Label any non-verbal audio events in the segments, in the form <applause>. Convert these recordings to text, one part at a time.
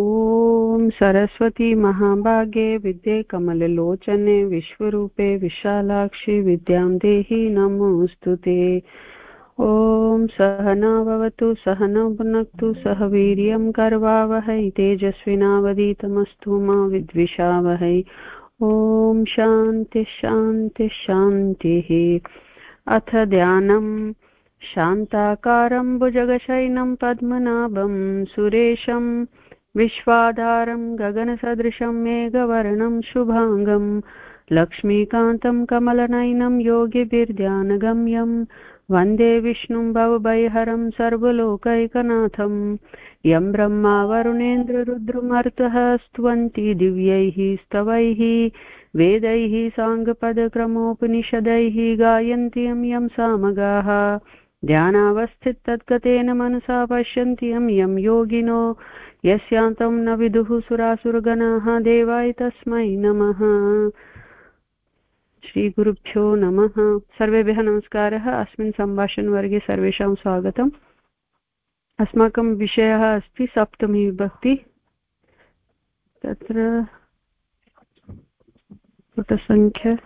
ॐ सरस्वती महाभागे विद्ये कमललोचने, विश्वरूपे, विशालाक्षि, विद्यां देहि नमोऽस्तु ते। ॐ सहना भवतु सहनौ भुनक्तु सह वीर्यं कर्वावहै, तेजस्विनावधीतमस्तु मा विद्विषावहै। ॐ शान्तिः शान्तिः शान्तिः। अथ ध्यानम्। शान्ताकारं भुजगशयनं, पद्मनाभं सुरेशं विश्वाधारं गगनसदृशं मेघवर्णं शुभाङ्गं लक्ष्मीकान्तं कमलनयनं योगिभिर्ध्यानगम्यं वंदे विष्णुं भवभयहरं सर्वलोकैकनाथं यं ब्रह्मा वरुणेन्द्ररुद्रमर्तः स्तुवन्ति दिव्यैः स्तवैः वेदैः साङ्गपदक्रमोपनिषदैः गायन्ति यं यं सामगाः ध्यानावस्थितद्गतेन मनसा पश्यन्ति यं यं योगिनो यस्यान्तं न विदुः सुरासुरगणाः देवाय तस्मै नमः। श्रीगुरुभ्यो नमः। सर्वेभ्यः नमस्कारः। अस्मिन् सम्भाषणवर्गे सर्वेषां स्वागतम्। अस्माकं विषयः अस्ति सप्तमी विभक्ति। तत्र पुटसङ्ख्या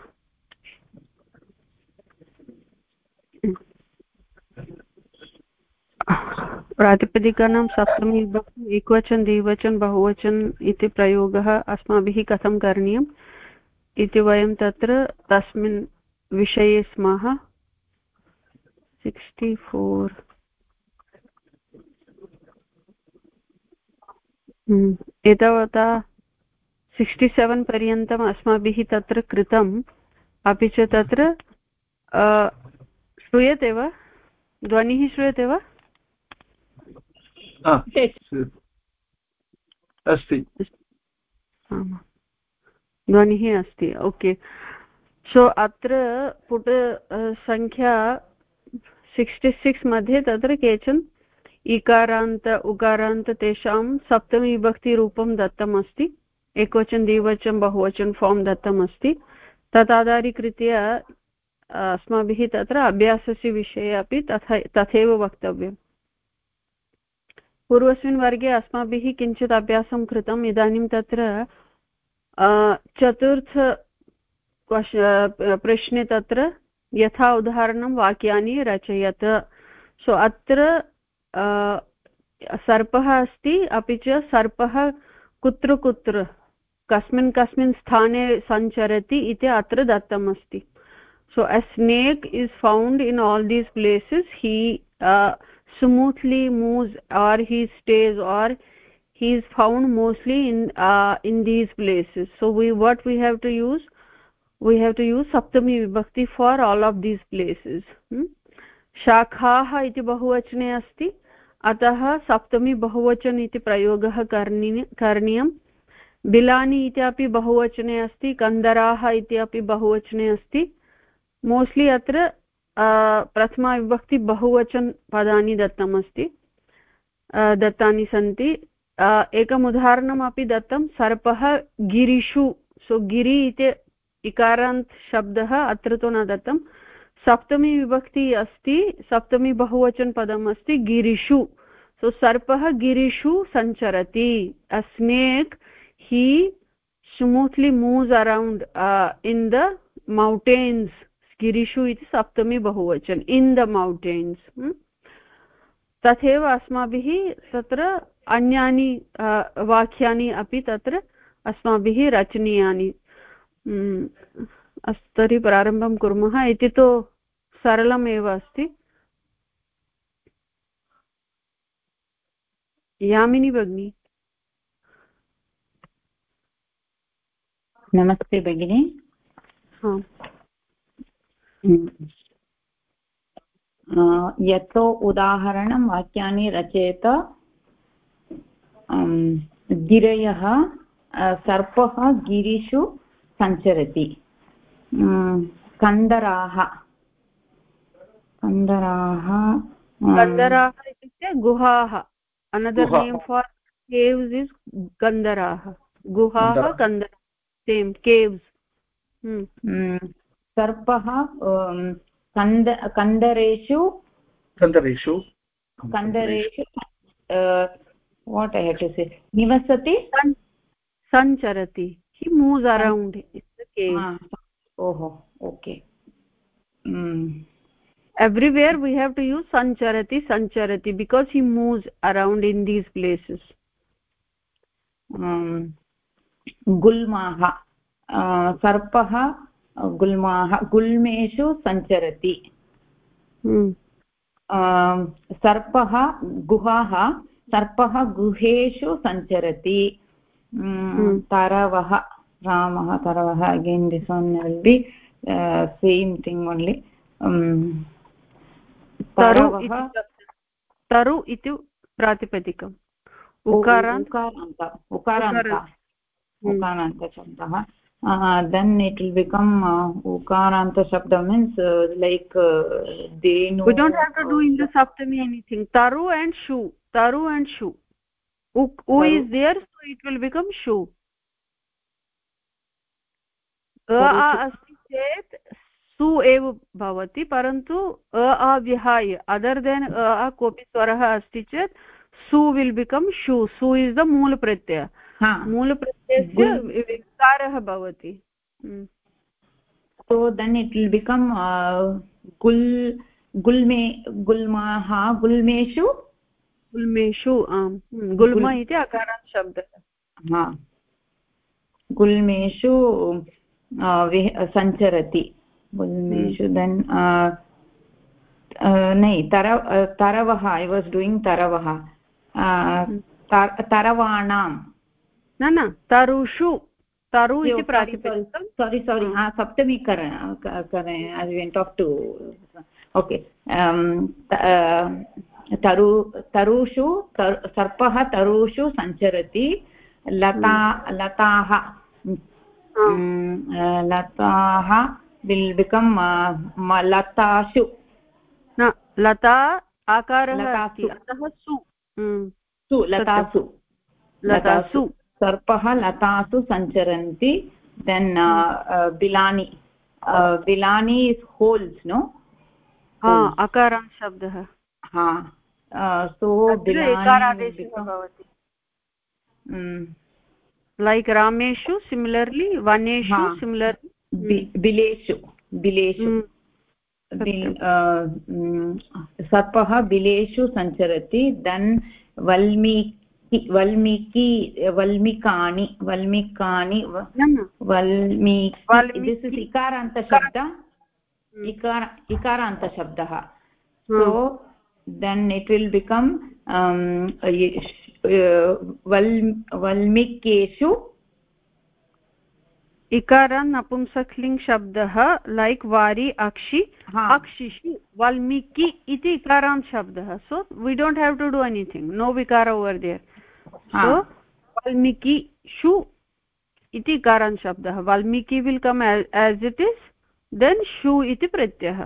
प्रातिपदिकानां सप्तमी विभक्ति एकवचन द्विवचन बहुवचन इति प्रयोगः अस्माभिः कथं करणीयम् इति वयं तत्र तस्मिन् विषये स्मः। Sixty four. हम्म, एतावता सिक्स्टि सेवेन् पर्यन्तम् अस्माभिः तत्र कृतम्। अपि च तत्र श्रूयते वा? ध्वनिः श्रूयते वा? अस्ति। ध्वनिः अस्ति। ओके सो अत्र पुट सङ्ख्या सिक्स्टि सिक्स् मध्ये तत्र केचन इकारान्त उकारान्त तेषां सप्तमीविभक्तिरूपं दत्तमस्ति। एकवचन द्विवचन बहुवचन फार्म् दत्तमस्ति। तदाधारीकृत्य अस्माभिः तत्र अभ्यासस्य विषये अपि तथा तथैव वक्तव्यम्। पूर्वस्मिन् वर्गे अस्माभिः किञ्चित् अभ्यासं कृतम्। इदानीं तत्र चतुर्थ प्रश्ने तत्र यथा उदाहरणं वाक्यानि रचयत। सो अत्र सर्पः अस्ति अपि च सर्पः कुत्र कुत्र कस्मिन् कस्मिन् स्थाने सञ्चरति इति अत्र दत्तमस्ति। a snake is found in all these places he uh, smoothly moves or he stays or he is found mostly in uh, in these places so we what we have to use we have to use saptami vibhakti for all of these places hmm? शाखाः इति बहुवचने अस्ति अतः सप्तमी बहुवचन इति प्रयोगः करणी करणीयं बिलानि इत्यपि बहुवचने अस्ति कन्दराः इति अपि बहुवचने अस्ति मोस्ट्लि अत्र प्रथमाविभक्ति बहुवचन पदानि दत्तमस्ति। दत्तानि सन्ति। एकम् उदाहरणमपि दत्तं, सर्पः गिरिषु, सो गिरि इति इकारान्त् शब्दः अत्र तु न दत्तं। सप्तमी विभक्ति अस्ति, सप्तमी बहुवचन पदम् अस्ति गिरिषु। सो सर्पः गिरिषु सञ्चरति। A snake he smoothly moves around in the mountains. गिरिषु इति सप्तमी बहुवचन इन् द मौण्टेन्स् तथैव अस्माभिः तत्र अन्यानि वाक्यानि अपि तत्र अस्माभिः रचनीयानि अस्तु तर्हि प्रारम्भं कुर्मः। इति तु सरलमेव अस्ति। यामिनी भगिनी। नमस्ते भगिनी। यतो उदाहरणं वाक्यानि रचयत गिरयः सर्पः गिरिषु सञ्चरति। कन्दराः। कन्दराः कन्दराः इत्युक्ते गुहाः। Another name for caves is कन्दराः। गुहाः कन्दरा। सेम् केव्स् सर्पः अं, कन्दरेषु कन्दरेषु कन्दरेषु वाट् ऐ हेट् से निवसति? सञ्चरति। ओहो okay. Everywhere we have to use सञ्चरति सञ्चरति because he moves around in these places गुल्माः सर्पः गुल्माः गुल्मेषु सञ्चरति। सर्पः गुहाः सर्पः गुहेषु सञ्चरति। तरवः रामः तरवः again this one will be same thing only तरु इति प्रातिपदिकम्। उकारान्त उकारान्त ukaranta uh, then it will become uh, ukaranta shabda means uh, like uh, they know we don't have to do in the saptami anything taru and shu taru and shu u, u is there so it will become shu अ अस्ति चेत् सु एव भवति परन्तु अ आ विहाय other than अ कोऽपि स्वरः अस्ति चेत् सु विल् बिकम् शु सु इस् द मूलप्रत्यय मूलप्रत्ययस्य विकारः भवति। So then it will become गुल् गुल्मे गुल्माः गुल्मेषु? गुल्मेषु सञ्चरति। गुल्मेषु देन् नै तर तरवः ऐ वास् डूयिङ्ग् तरवः। तरवाणां न न तरुषु तरु इति प्रातिपदिकं सोरि सोरि हा। सप्तमी कर वेण्ट् आफ् टु ओके तरु तरुषु सर्पः तरुषु सञ्चरति लता लताः लताः विल् बिकम् लतासु न लता आकारः अस्ति अतः सु लतासु। लतासु। सर्पः लतासु सञ्चरन्ति देन् बिलानि बिलानि इस् होल्स् नो अकारान् शब्दः। हा सो भवति। लैक् रामेषु सिमिलर्लि वनेषु सिमिलर् बिलेषु बिलेषु सर्पः बिलेषु सञ्चरति देन् वल्मीकि वल्मीकि वल्मिकानि वल्मिकानि वल्मीकि दिस् इकारान्तशब्द। इकार इकारान्तशब्दः। So then it will become वल् वल्मिकेषु इकारान् नपुंसकलिङ्ग् शब्दः लैक् वारि अक्षि अक्षिषु वाल्मीकि इति इकारान् शब्दः so we don't have to do anything no विकार ओवर् देर् वाल्मीकिषु इति कारण शब्दः Valmiki will come as it is then शु इति प्रत्ययः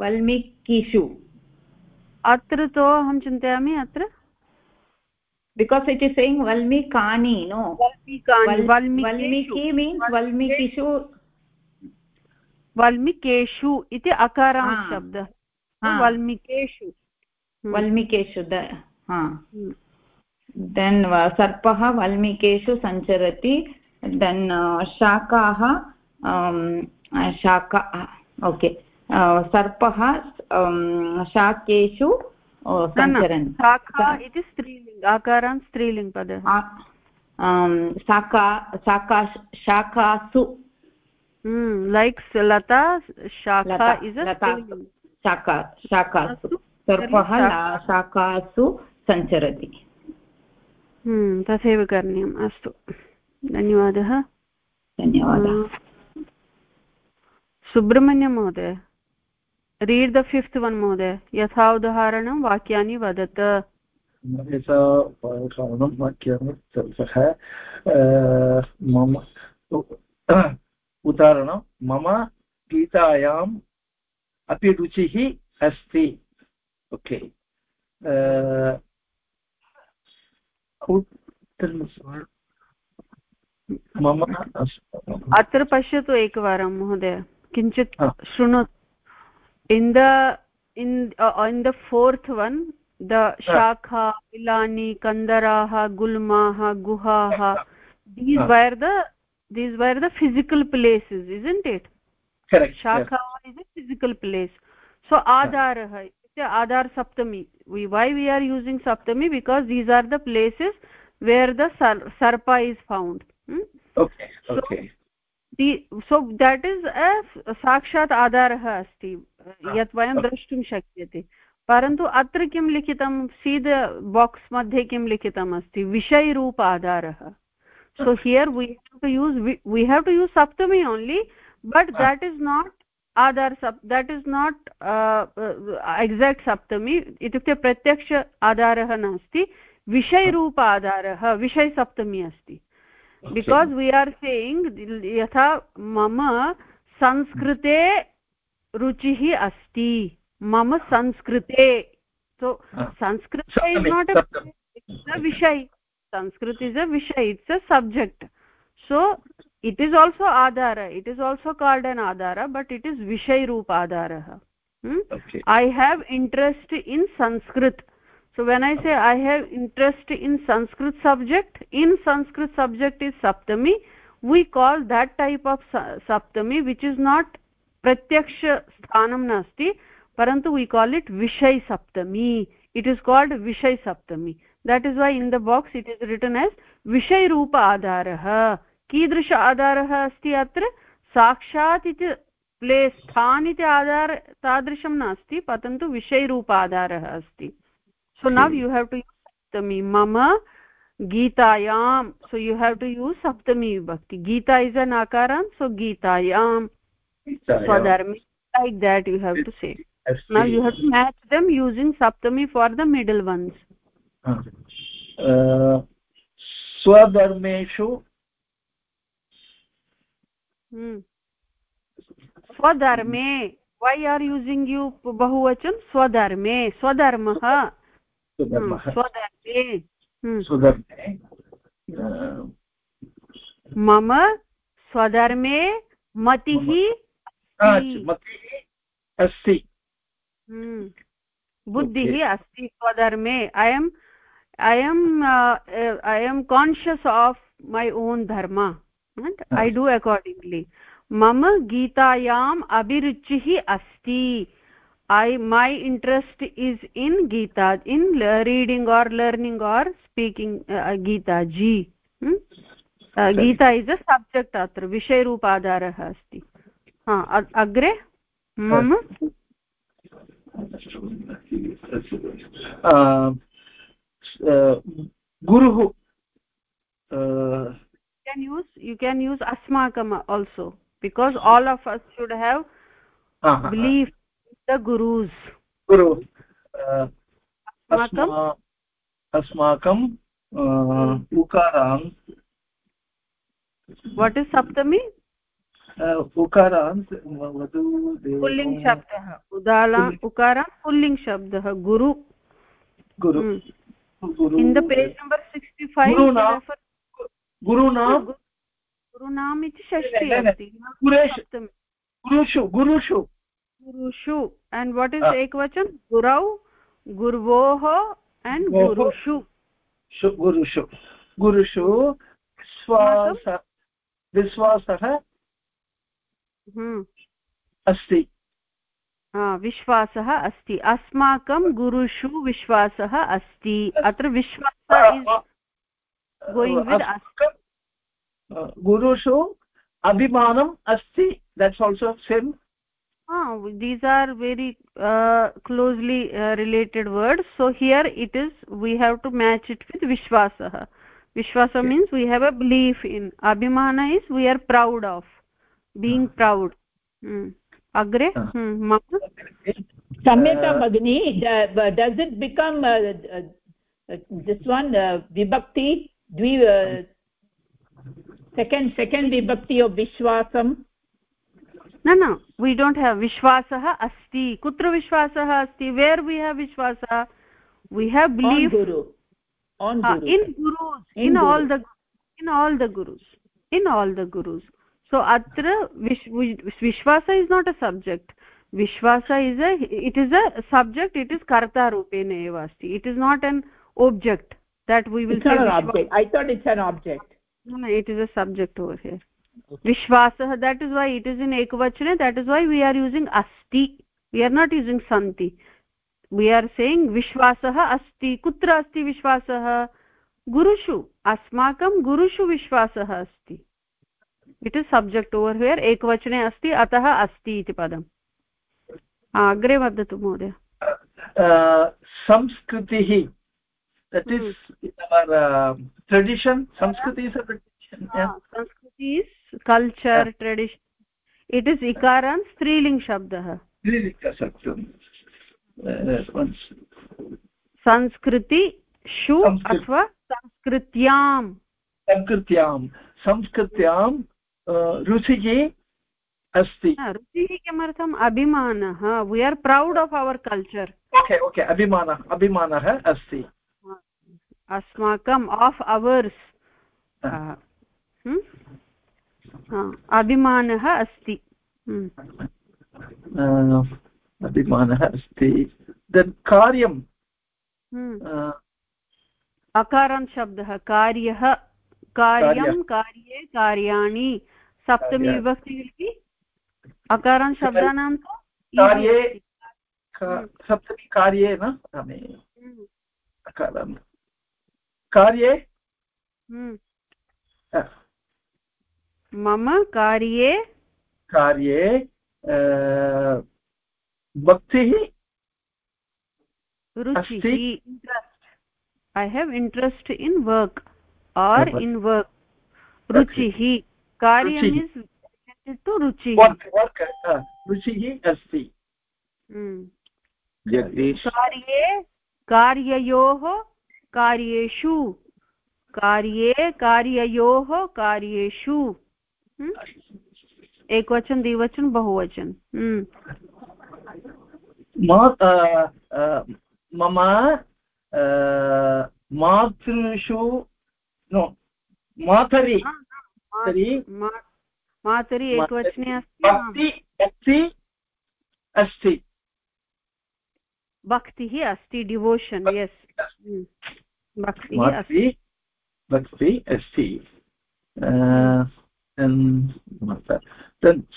वाल्मीकिषु अत्र तु अहं चिन्तयामि अत्र बिकास् इट् इस् सेङ्ग् वाल्मीकानि नो वाल्मीकि वाल्मीकिषु इति अकारः शब्दः वाल्मीकेषु। वाल्मीकेषु देन् सर्पः वाल्मीकेषु सञ्चरति। देन् शाकाः शाका ओके। सर्पः शाकेषु शाखा इति स्त्रीलिङ्ग् आकारान् स्त्रीलिङ्ग् पदः। शाका शाका शाखासु। लैक् लता शाखा इस् शाका शाकासु सर्पः शाकासु सञ्चरति। हम्म, तथैव करणीयम्। अस्तु। धन्यवादः। धन्यवादः। सुब्रह्मण्यं महोदय रीड् द फिफ्त् वन् महोदय। यथा उदाहरणं वाक्यानि वदत। मम उदाहरणं मम गीतायां अपि रुचिः अस्ति। ओके। अत्र पश्यतु एकवारं महोदय। किञ्चित् शृणो in the in in the fourth one the शाखा इलानि कन्दराः गुल्माः गुहाः these were the these were the physical places is it it shakha is a physical place so adarah adar saptami we why we are using saptami because these are the places where the sarpa is found hmm? okay so, okay the so that is a sakshat adarah asti yat vayam drashtum shakyate परन्तु अत्र किं लिखितं सीद box मध्ये किं लिखितम् अस्ति विषयरूप आधारः so here we have to use we, we have to use saptami only but that is not आधार सप् देट् इस् नाट् एक्साक्ट् सप्तमी इत्युक्ते प्रत्यक्ष आधारः नास्ति विषयरूप आधारः विषयसप्तमी अस्ति बिकास् वी आर् सेयिङ्ग् यथा मम संस्कृते रुचिः अस्ति मम संस्कृते so Sanskrit is not a विषय संस्कृत इस् अ विषय it's a subject so it is also adhara. It is also called an adhara but it is vishay roop adhara hmm? i have interest in sanskrit. So when i say i have interest in sanskrit subject in sanskrit subject is saptami. We call that type of saptami which is not प्रत्यक्ष स्थानं nasti, परन्तु we call it vishay सप्तमी It is called vishay विषय That is why in the box it is written as is written as कीदृश आधारः अस्ति अत्र? साक्षात् इति प्ले स्थान् इति आधार तादृशं नास्ति परन्तु विषयरूप आधारः अस्ति। So now you have to use सप्तमी। मम गीतायां so you have to use सप्तमी विभक्ति गीता इस् अन् आकारान् सो गीतायां। स्वधर्मे like that you have to say now you have to match them using saptami for the middle ones swadharmeshu स्वधर्मे we are using you बहुवचन स्वधर्मे स्वधर्मः स्वधर्मे मम स्वधर्मे मतिः अस्ति बुद्धिः अस्ति स्वधर्मे I am I am I am conscious of my own dharma and i do accordingly mam geetayam abhiruchih asti i my interest is in geeta in reading or learning or speaking uh, geeta ji hmm? uh, geeta is a subject atra vishay roop adarah asti ha agre mam गुरुः can use you can use asmakam also because all of us should have uh -huh. belief in the gurus guru uh, asmakam asmakam uh, ukaram what is saptami उकारान्त् पुल्लिङ्ग् शब्दः उदाला उकारान् पुल्लिङ्ग् शब्दः गुरु गुरु in the page number sixty five गुरूणां गुरूणाम् इति षष्टि अस्ति गुरुषु गुरुषु। गुरुषु। एण्ड् वाट् इस् एकवचन? गुरौ गुर्वोः एण्ड् गुरुषु। गुरुषु। गुरुषु विश्वास विश्वासः हम्म। अस्ति। विश्वासः अस्ति। अस्माकं गुरुषु विश्वासः अस्ति। अत्र विश्वासः going with us gurushu abhimanam asti that's also same ah these are very uh, closely uh, related words so here it is we have to match it with vishwasah vishwasa okay. means we have a belief in abhimana is we are proud of being uh. proud hmm. agre uh. hmm. samyata bagni does it become uh, uh, this one uh, vibhakti द्वि second second विभक्ति of विश्वासम्। न न we don't have विश्वासः अस्ति। कुत्र विश्वासः अस्ति? वेर् वी हेव् विश्वासः? We have believe guru in guru in all the in all the gurus in all the gurus so अत्र विश्वास इस् नाट् अ सब्जेक्ट् विश्वास is a it is a subject it is कर्तारूपेण एव अस्ति it is not an object that we will it's say not an object i thought it's an object no, no it is a subject over here okay. vishwasah that is why it is in ekvachane that is why we are using asti we are not using santi we are saying vishwasah asti kutra asti vishwasah gurushu asmakam gurushu vishwasah asti it is subject over here एकवचने अस्ति अतः अस्ति इति पदम् अग्रे वदतु महोदय संस्कृतिः that is in our uh, tradition sanskrit is a tradition yeah. sanskrit is culture yeah. tradition it is ikaran striling shabdah striling satyam संस्कृति शु अथवा संस्कृत्यां संस्कृत्यां संस्कृत्यां रुचिः अस्ति रुचिः किमर्थम् अभिमानः we are proud of our culture okay okay अभिमानः अभिमानः अस्ति अस्माकम् आफ् अवर्स् अभिमानः अस्ति। अभिमानः अस्ति। कार्यं। अकारान् शब्दः कार्यः कार्यं कार्ये। कार्याणि सप्तमी विभक्ति विल्पि अकारान् शब्दानां कार्ये सप्तमी कार्ये न कार्ये? हम्म। मम कार्ये? कार्ये भक्तिः रुचिः। I have interest in work or in work रुचिः। कार्यं रुचिः। अस्ति। हम्म। कार्ये कार्ययोः कार्येषु। कार्ये कार्ययोः कार्येषु। एकवचन द्विवचन बहुवचन। मम मातृषु नो मातरि। मातरि एकवचने अस्ति भक्ति अस्ति। भक्तिः अस्ति डिवोशन् यस् भक्तिः अस्ति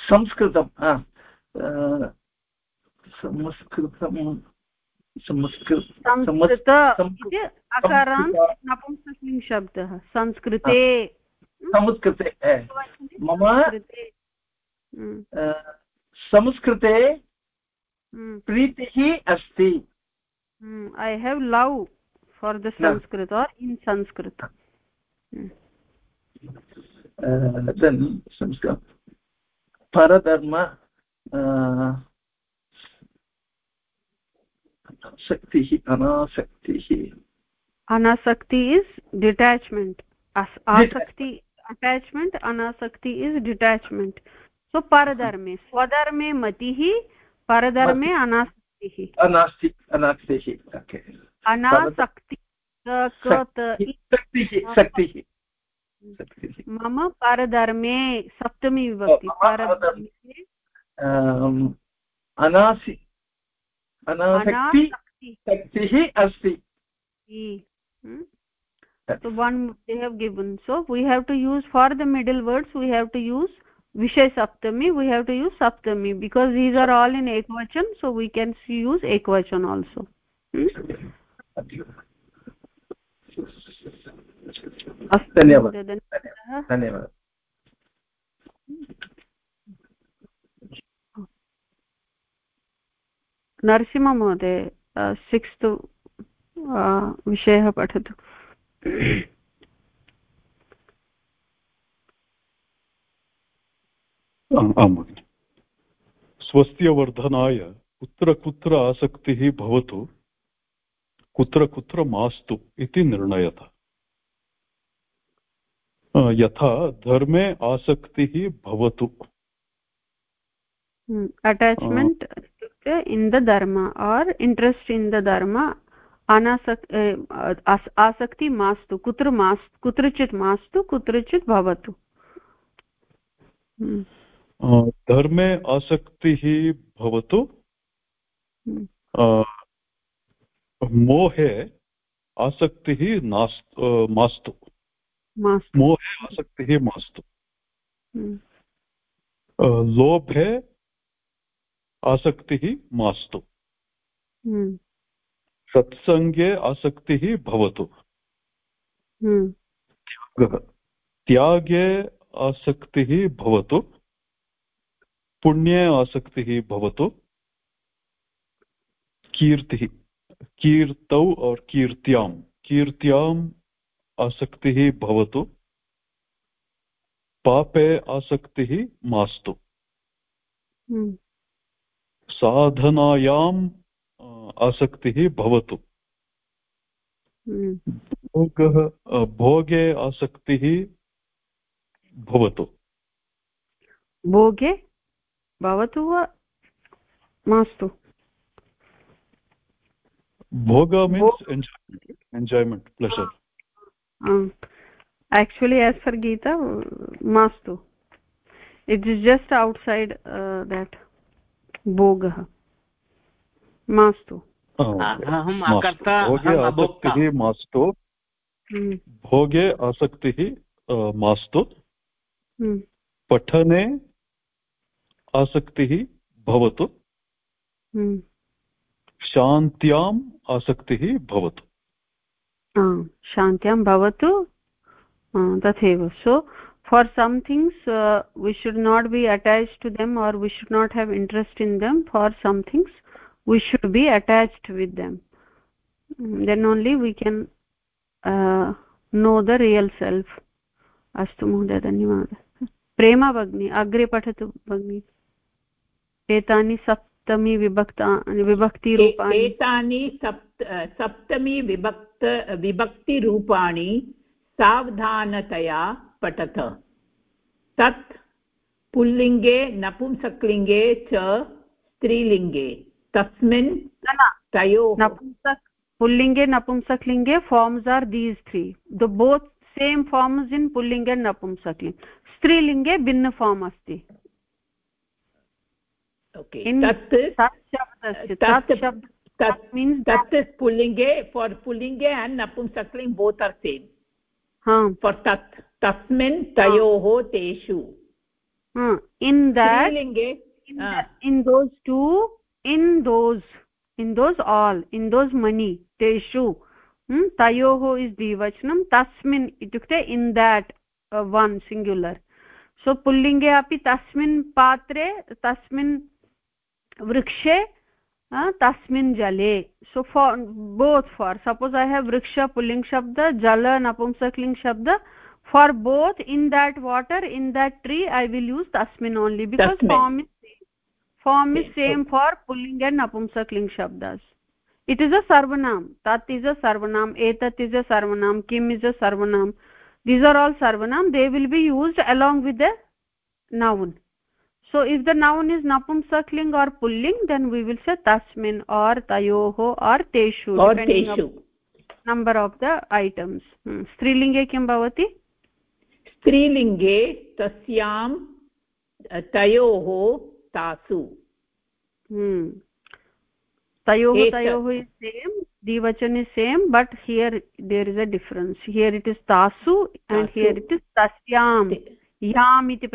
संस्कृतं संस्कृतं संस्कृत अकारान् नपुंसकलिङ्ग् शब्दः संस्कृते। संस्कृते मम संस्कृते। प्रीतिः अस्ति। I have love for the Sanskrit or in Sanskrit Sanskrit परधर्म शक्तिः अनासक्तिः anasakti is detachment As asakti attachment anasakti is detachment so paradharme swadharme matihi paradharme anasaktihi anasti anasakti शक्तिः मम परधर्मे सप्तमी विभक्ति परधर्मे अनासि अनासक्ति शक्तिः अस्ति so one they have given so we have to use for the middle words we have to use vishay saptami we have to use saptami because these are all in ekvachan so we can use ekvachan also धन्यवादः। धन्यवादः। नरसिंहमहोदय sixth विषयः पठतु। आम् भगिनि स्वस्यवर्धनाय कुत्र कुत्र आसक्तिः भवतु। कुत्र कुत्र मास्तु इति निर्णयत। यथा धर्मे आसक्तिः भवतु। अटैच्मेण्ट् इत्युक्ते in the dharma or interest in the dharma अनासक् आसक्ति मास्तु कुत्र मास् कुत्रचित् मास्तु कुत्रचित् भवतु। धर्मे आसक्तिः भवतु। हम्म। मोहे आसक्तिः नास्तु मास्तु। मोहे आसक्तिः मास्तु। हम्म। लोभे आसक्तिः मास्तु। हम्म। सत्सङ्गे आसक्तिः भवतु। हम्म। त्यागे आसक्तिः भवतु। पुण्ये आसक्तिः भवतु। कीर्तिः। कीर्तौ और् कीर्त्यां कीर्त्याम् आसक्तिः भवतु पापे आसक्तिः मास्तु। हम्म। साधनायाम् आसक्तिः भवतु। हम्म। भोगः भोगे आसक्तिः भवतु। भोगे भवतु वा मास्तु? भोग means enjoyment pleasure actually as for gita mastu. It is just outside uh, that bhogah mastu. भोगे आसक्तिः मास्तु भोगे आसक्तिः मास्तु पठने आसक्तिः भवतु। शान्त्याम् आसक्तिः भवतु। शान्त्यां भवतु। तथैव। So for some things we should not be attach to them or we should not have interest in them for some things we should be attached with them then only we can know the real self अस्तु महोदय धन्यवादः प्रेमा भगिनी अग्रे पठतु भगिनी एतानि सप्त सप्तमी विभक्ता विभक्तिरूपाणि। एतानि सप्त सप्तमी विभक्त विभक्तिरूपाणि सावधानतया पठत। तत् पुल्लिङ्गे नपुंसकलिङ्गे च स्त्रीलिङ्गे। तस्मिन् तयोः नपुंसक पुल्लिङ्गे नपुंसकलिङ्गे forms are these three the both same forms in pulling नपुंसकलिङ्ग्। स्त्रीलिङ्गे भिन्न फार्म् अस्ति। पुल्लिङ्गे फार् पुल्लिङ्गे अण्ड् नपुंसक्लिङ्ग् बोत् आर् सेम् फार् तत् तस्मिन् तयोः तेषु in दिङ्गे in those two in those in those all in those many तेषु तयोः इस् द्विवचनं तस्मिन् इत्युक्ते in that one singular so पुल्लिङ्गे अपि तस्मिन् पात्रे तस्मिन् वृक्षे तस्मिन् जले। So for both for suppose I have वृक्ष पुल्लिङ्ग् शब्द जल नपुंसकलिङ्ग् शब्द for both in that water in that tree I will use तस्मिन् only because form is form is same for pulling and नपुंसकलिङ्ग् शब्दस्। इट् इस् अ सर्वनाम् तत् इस् अ सर्वनाम् एतत् इस् अ सर्वनाम् किम् इस् अ सर्वनाम् these are all सर्वनाम् they will be used along with a noun so if the noun is napumsakling or pulling then we will say tasmin or tayoho or teshu or on number of the items hmm. स्त्रीलिङ्गे किं भवति स्त्रीलिङ्गे तस्यां तयोः तासु hmm. tayoh Etat. tayoh is same divachan is same but here there is a difference here it is tasu and Tasu. here it is tasyam yam iti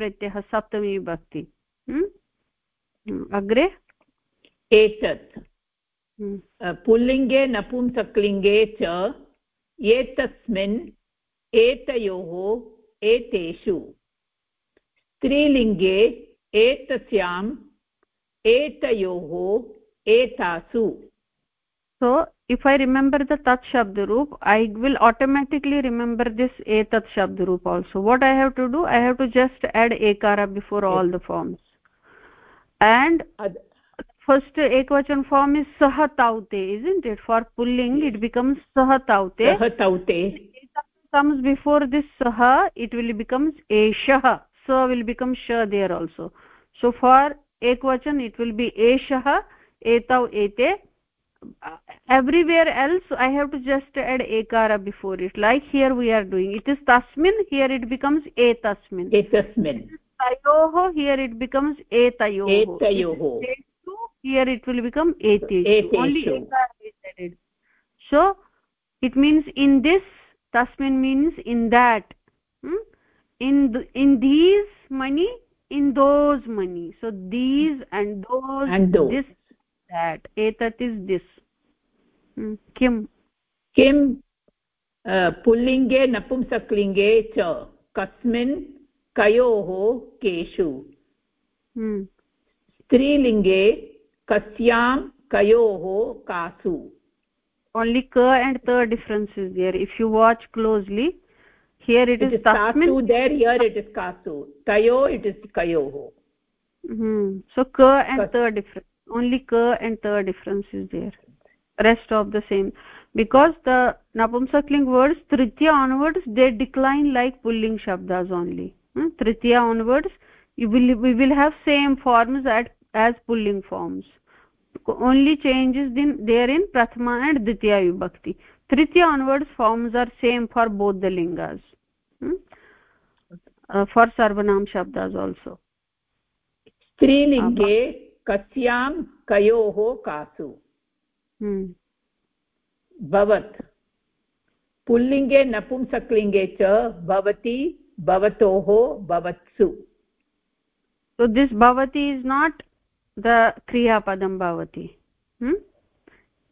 अग्रे? एतत्। पुल्लिङ्गे नपुंसक्लिङ्गे च एतस्मिन् एतयोः एतेषु। स्त्रीलिङ्गे एतस्याम् एतयोः एतासु। So if I remember the तत् शब्दरूप् I will automatically remember this एतत् शब्दरूप् also what I have to do I have to just add एकार before all the forms and first ekvachan form is sah taute isn't it? For pulling it becomes sah taute sah taute comes before this sah it will becomes eshah. So will become sha there also. So for ekvachan it will be eshah etau ete. Everywhere else i have to just add ekara before it. Like here we are doing. It is tasmin here it becomes etasmin. Etasmin tayoh here it becomes etayoh etayoh here it will become eteshu only eka is added so it means in this tasmin means in that. Hmm? in in these money in those money. So these and those and those. this that. A is this. Hmm. kim? Kim uh, pullinge napumsaklinge to kasmin कयोः केषु स्त्रीलिङ्गे कस्यां कयोः कासु only ka and ta difference is there if you watch closely here it, it is, is tasmin kasu there here it is kasu tayo it is kayoho hmm so ka and Kas. ta difference only ka and ta difference is there rest of the same because the napumsakling words tritiya onwards they decline like pulling shabdas only hmm? Tritiya onwards you will we will have same forms at, as pulling forms only changes in there in prathama and ditya vibhakti tritiya onwards forms are same for both the lingas hmm? uh, for sarvanam shabdas also स्त्रीलिङ्गे कस्यां कयोः कासु भवत् पुल्लिङ्गे नपुंसकलिङ्गे च भवति भवतोः भवत्सु so this bhavati is not the kriya padam bhavati hmm?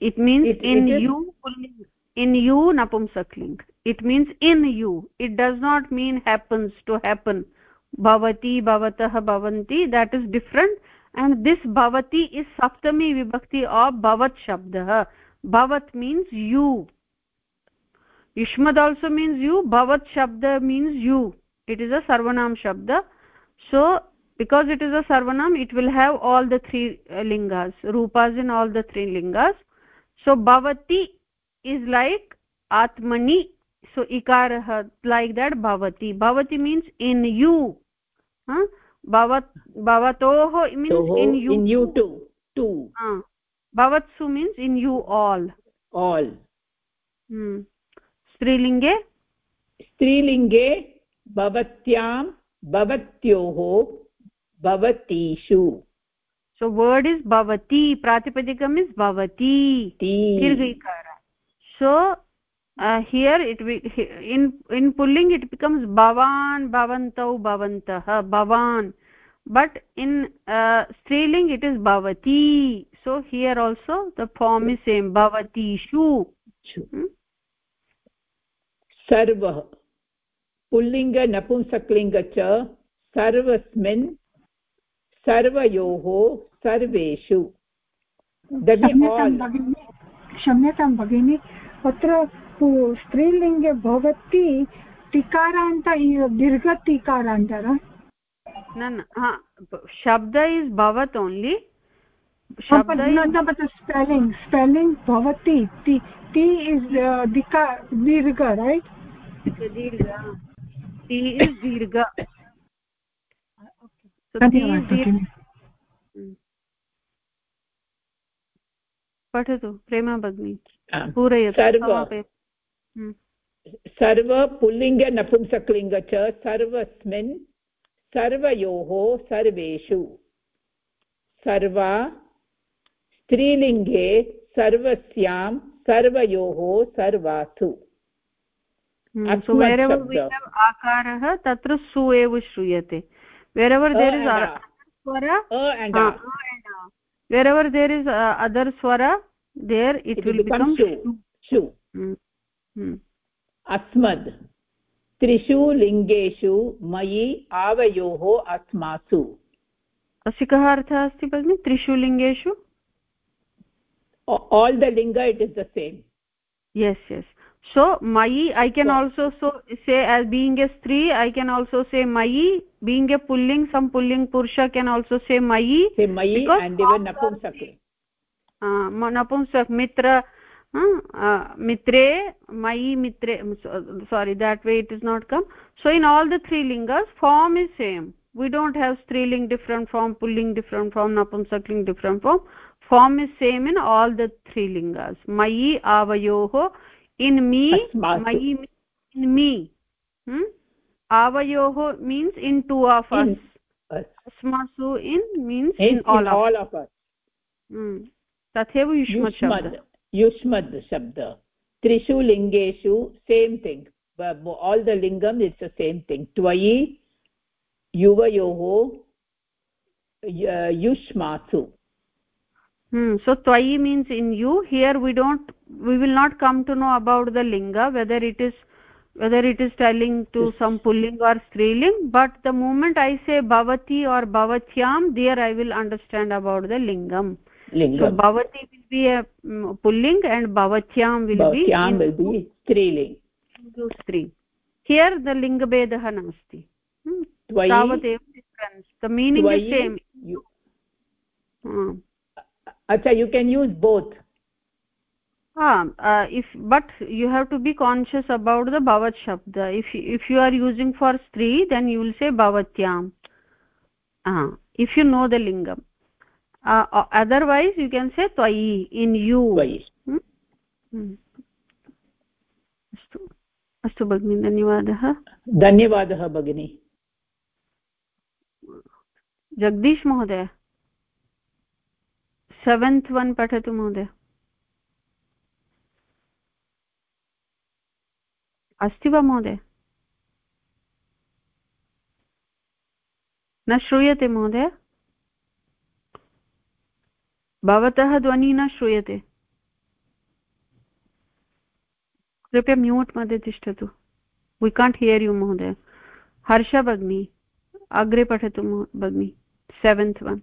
it means it, in it you in you napumsakling it means in you it does not mean happens to happen bhavati bhavatah bhavanti that is different and this bhavati is saptami vibhakti of bhavat shabdah bhavat means you युष्मद् also means you भवत् शब्द means you it is a सर्वनाम शब्द so because it is a सर्वनाम it will have all the three लिङ्गास् रूपास् in all the three लिङ्गास् so भवति is like आत्मनि सो इकारः लैक् देट् भवति भवति मीन्स् इन् यू भवतोः means in you two भवत्सु means in you all all स्त्रीलिङ्गे? स्त्रीलिङ्गे भवत्यां भवत्योः भवतीषु। सो वर्ड् इस् भवती प्रातिपदिकम् इस् भवती दीर्घकार so here it in in pulling it becomes भवान् भवन्तौ भवन्तः भवान् बट् इन् स्त्रीलिङ्ग् इट् इस् भवती so here also the form is same भवतीषु सर्वः पुल्लिङ्ग नपुंसकलिङ्ग च सर्वस्मिन् सर्वयोः सर्वेषु। क्षम्यतां भगिनि अत्र स्त्रीलिङ्गे भवति टिकारान्त दीर्घटिकारान्त न? न शब्द इस् भवत् ओन्लि स्पेलिङ्ग् स्पेलिङ्ग् भवति ति इस् दीर्घ रैट् दीर्घ ति इस् दीर्घ। पठतु प्रेमा भगिनी। पूरयतु सर्व पुल्लिङ्ग नपुंसकलिङ्ग च सर्वस्मिन् सर्वयोः सर्वेषु। सर्वा स्त्रीलिङ्गे सर्वस्यां सर्वयोः सर्वासु। hmm, आकारः तत्र सु एव श्रूयते। वेरवर् देर् इस् अदर् स्वर देर् अस्मद्। त्रिषु लिङ्गेषु मयि आवयोः अस्मासु। अस्य कः अर्थः अस्ति भगिनि? त्रिषु लिङ्गेषु? All the linga it is the same. Yes yes. So mayi i can so, also so say as being a stri i can also say mayi. Being a pulling some pulling purusha can also say mayi. Say mayi and even napumsak uh, napumsak mitra uh, mitre mayi mitre sorry that way it is not come. So in all the three lingas form is same. We don't have striling different form pulling different form napumsakling different form form is same in all the three lingas mayi avayoho in me mayi in me hmm? avayoho means in two of us us अस्मासु in means in, in all in of all us. of us Hmm. तथैव युष्मद् शब्दः युष्मद् शब्द त्रिषु लिङ्गेषु same thing all the lingam it's the same thing twayi yuvayoho yushmasu hmm. So twai means in you. Here we don't we will not come to know about the linga whether it is whether it is telling to some pulling or striling but the moment i say bhavati or bhavatyam there i will understand about the lingam. Lingam. so bhavati will be a um, pulling and bhavatyam will bhavatyam be bhavatyam will be striling here the linga bedah nasti. Hmm. the meaning is same. you. Hmm. Acha you can use both ah uh, if but you have to be conscious about the bhavat shabda if if you are using for stri then you will say bhavatyam ah if you know the lingam uh, otherwise you can say twayi in you twayi hmm? Hmm. अस्तु भगिनि धन्यवादः धन्यवादः भगिनि जगदीश महोदय seventh one पठतु महोदय। अस्ति वा महोदय? न श्रूयते महोदय। भवतः ध्वनिः न श्रूयते। कृपया म्यूट् मध्ये तिष्ठतु। वी काण्ट् हियर् यु महोदय। हर्ष भगिनी, अग्रे पठतु भगिनि सेवेन्त् वन्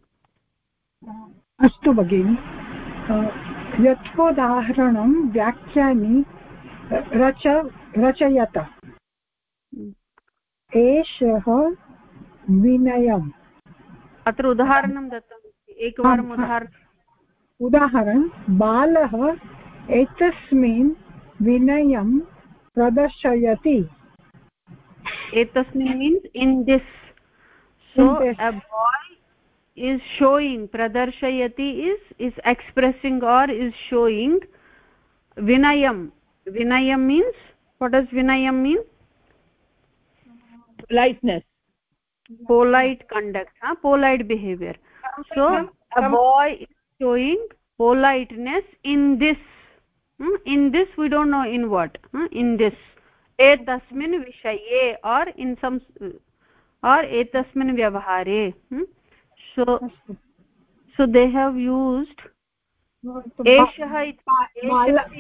अस्तु भगिनि। यथोदाहरणं व्याख्यानि रच रचयत। एषः विनयम्। अत्र उदाहरणं दत्तमस्ति। एकवारम् उदाहरणम् उदाहरणं। बालः एतस्मिन् विनयं प्रदर्शयति। एतस्मिन् means in this so a boy is showing प्रदर्शयति is is expressing or is showing विनयं vinayam means what does vinayam mean politeness polite conduct huh? polite behavior so a boy is showing politeness in this hmm? in this we don't know in what huh? in this etasmin vishaye or in some or etasmin vyavahare hmm? so so they have used एषः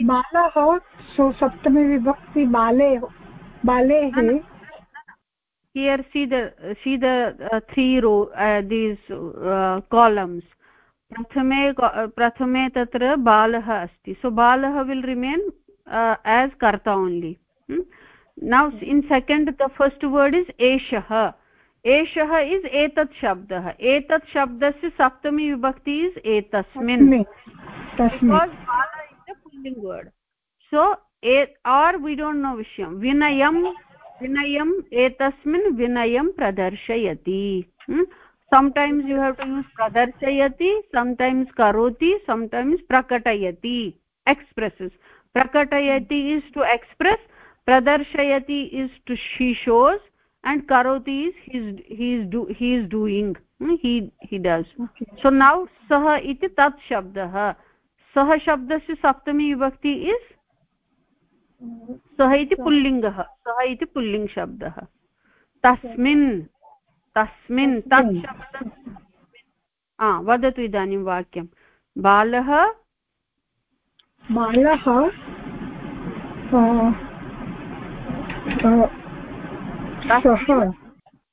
बालः तो सो सप्तमे विभक्ति बाले बाले here see the see the three row these columns प्रथमे प्रथमे तत्र बालः अस्ति। सो बालः विल् रिमेन् एज़् कर्ता only now in second the first word is एषः एषः इस् एतत् शब्दः एतत् शब्दस्य सप्तमी विभक्ति इस् एतस्मिन् so or we don't know vishyam vinayam vinayam etasmin vinayam pradarshayati hmm? sometimes you have to use pradarshayati sometimes karoti sometimes prakatayati expresses prakatayati is to express pradarshayati is to she shows and karoti is he is do he is doing hmm? he he does okay. so now sah iti tat shabdah सः शब्दस्य सप्तमी विभक्ति is सः इति पुल्लिङ्गः सः इति pulling शब्दः तस्मिन् तस्मिन् तत् शब्द वदतु इदानीं वाक्यं बालः बालः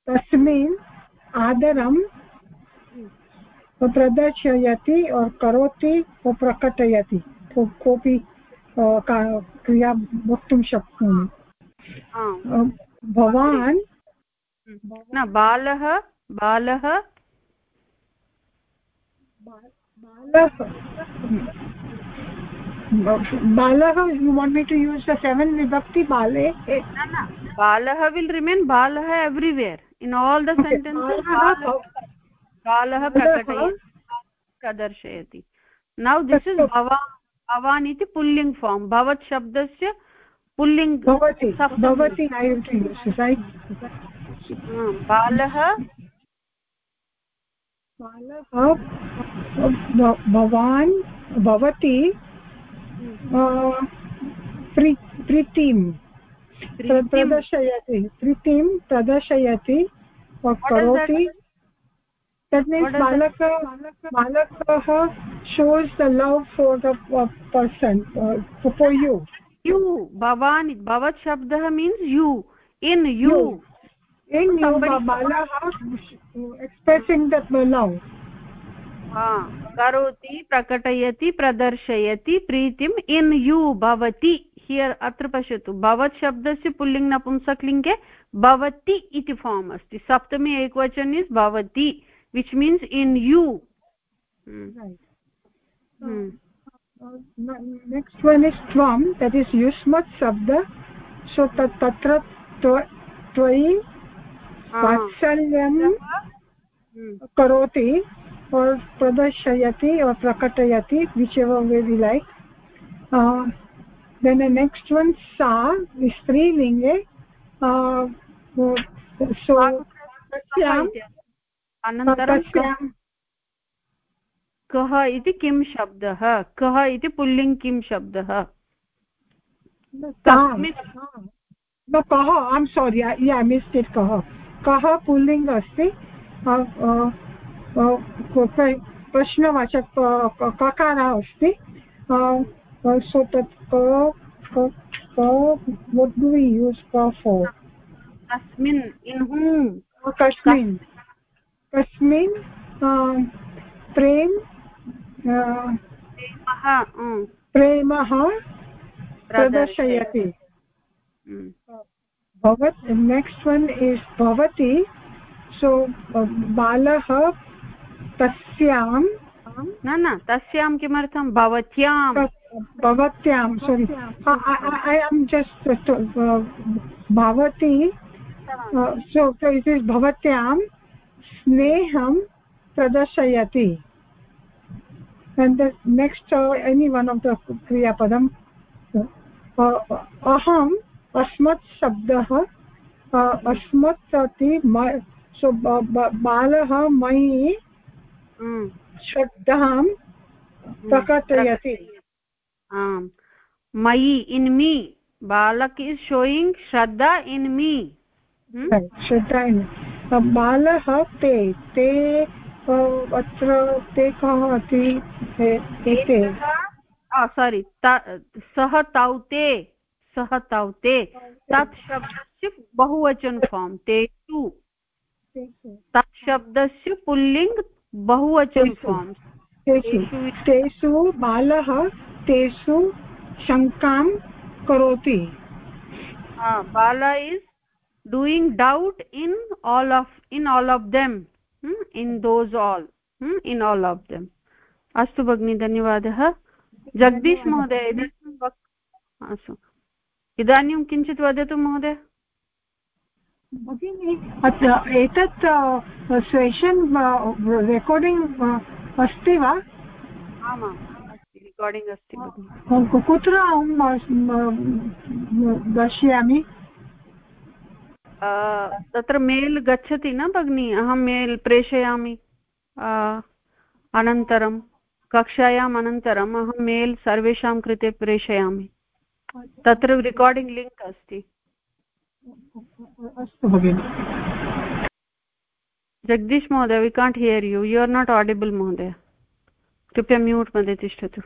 तस्मिन् आदरं प्रदर्शयति करोति प्रकटयति। कोऽपि क्रिया वक्तुं शक्नोमि। भवान् न बालः बालः। बालः। You want me to use the seven विभक्ति? बाले बालः विल् रिमेन् बालः everywhere in all the sentence कालः प्रकटयति प्रदर्शयति. नौ दिस् इस् भवान् भवान् इति पुल्लिङ्ग् फार्म् भवत् शब्दस्य पुल्लिङ्ग् बालः बालः भवान् भवती प्रीतिं प्रदर्शयति। प्रीतिं प्रदर्शयति। करोति। तत् मीन्स् बालक बालकः shows the love for the person for you you भवान् भवत् शब्दः means you in you in you बालः एक्स्प्रेसिङ्ग् दट् लव् करोति प्रकटयति प्रदर्शयति प्रीतिम् इन् यु भवति. हियर् अत्र पश्यतु। भवत् शब्दस्य पुल्लिङ्ग् नपुंसकलिङ्गे भवति इति फार्म् अस्ति। सप्तमी एकवचन इस् भवति which means in you next one is त्वं दट् इस् युष्मत् शब्द सो तत्र त्वयि वात्सल्यं करोति प्रदर्शयति प्रकटयति विच् एव way like then the next one sa is strilinge uh, so अनन्तरं कः? इति किं शब्दः? कः इति पुल्लिङ्ग् किं शब्दः? कः? ऐम् सोरि या मिस्टेक् कः? कः पुल्लिङ्ग् अस्ति? प्रश्नवाचक ककारः अस्ति? सो तत् वट् डु यूस् कस्मिन् इन् हूम् कस्मिन् कस्मिन् प्रेम प्रेमः प्रदर्शयति भवत् नेक्स्ट् वन् इस् भवति सो बालः तस्यां न न तस्यां किमर्थं भवत्यां भवत्यां सोरि ऐ एम् जस्ट् भवती. सो इस् भवत्यां स्नेहं प्रदर्शयति. Next any one of the क्रियापदम् अहम् अस्मत् शब्दः uh, अस्मत् अति सो बालः मयि hmm. श्रद्धां hmm. प्रकटयति. प्रकटयति आम्। मयि इन् मी बालक इस् शोयिङ्ग् श्रद्धा इन् मी श्रद्धा इन् बालः ते ते अत्र ते कः अस्ति ते सारि सः तौ ते सः तौ ते। तत् शब्दस्य बहुवचन फार्म् तेषु तत् शब्दस्य पुल्लिङ्ग् बहुवचन फार्म् तेषु बालः तेषु शङ्कां करोति। बाल is doing doubt in all of in all of them hmm? in those all hmm? in all of them अस्तु भगिनि धन्यवादः। जगदीश महोदय अस्तु। इदानीं किञ्चित् वदतु महोदय। भगिनि एतत् सेशन् रेकार्डिङ्ग् अस्ति वा? आमाम्। रेकार्डिङ्ग् अस्ति कुत्र अहं पश्यामि तत्र मेल् गच्छति न भगिनि? अहं मेल् प्रेषयामि अनन्तरं कक्षायाम् अनन्तरम् अहं मेल् सर्वेषां कृते प्रेषयामि। तत्र रेकार्डिङ्ग् लिङ्क् अस्ति। अस्तु भगिनि। जगदीश महोदय we can't hear you you are not audible महोदय। कृपया म्यूट् मध्ये तिष्ठतु।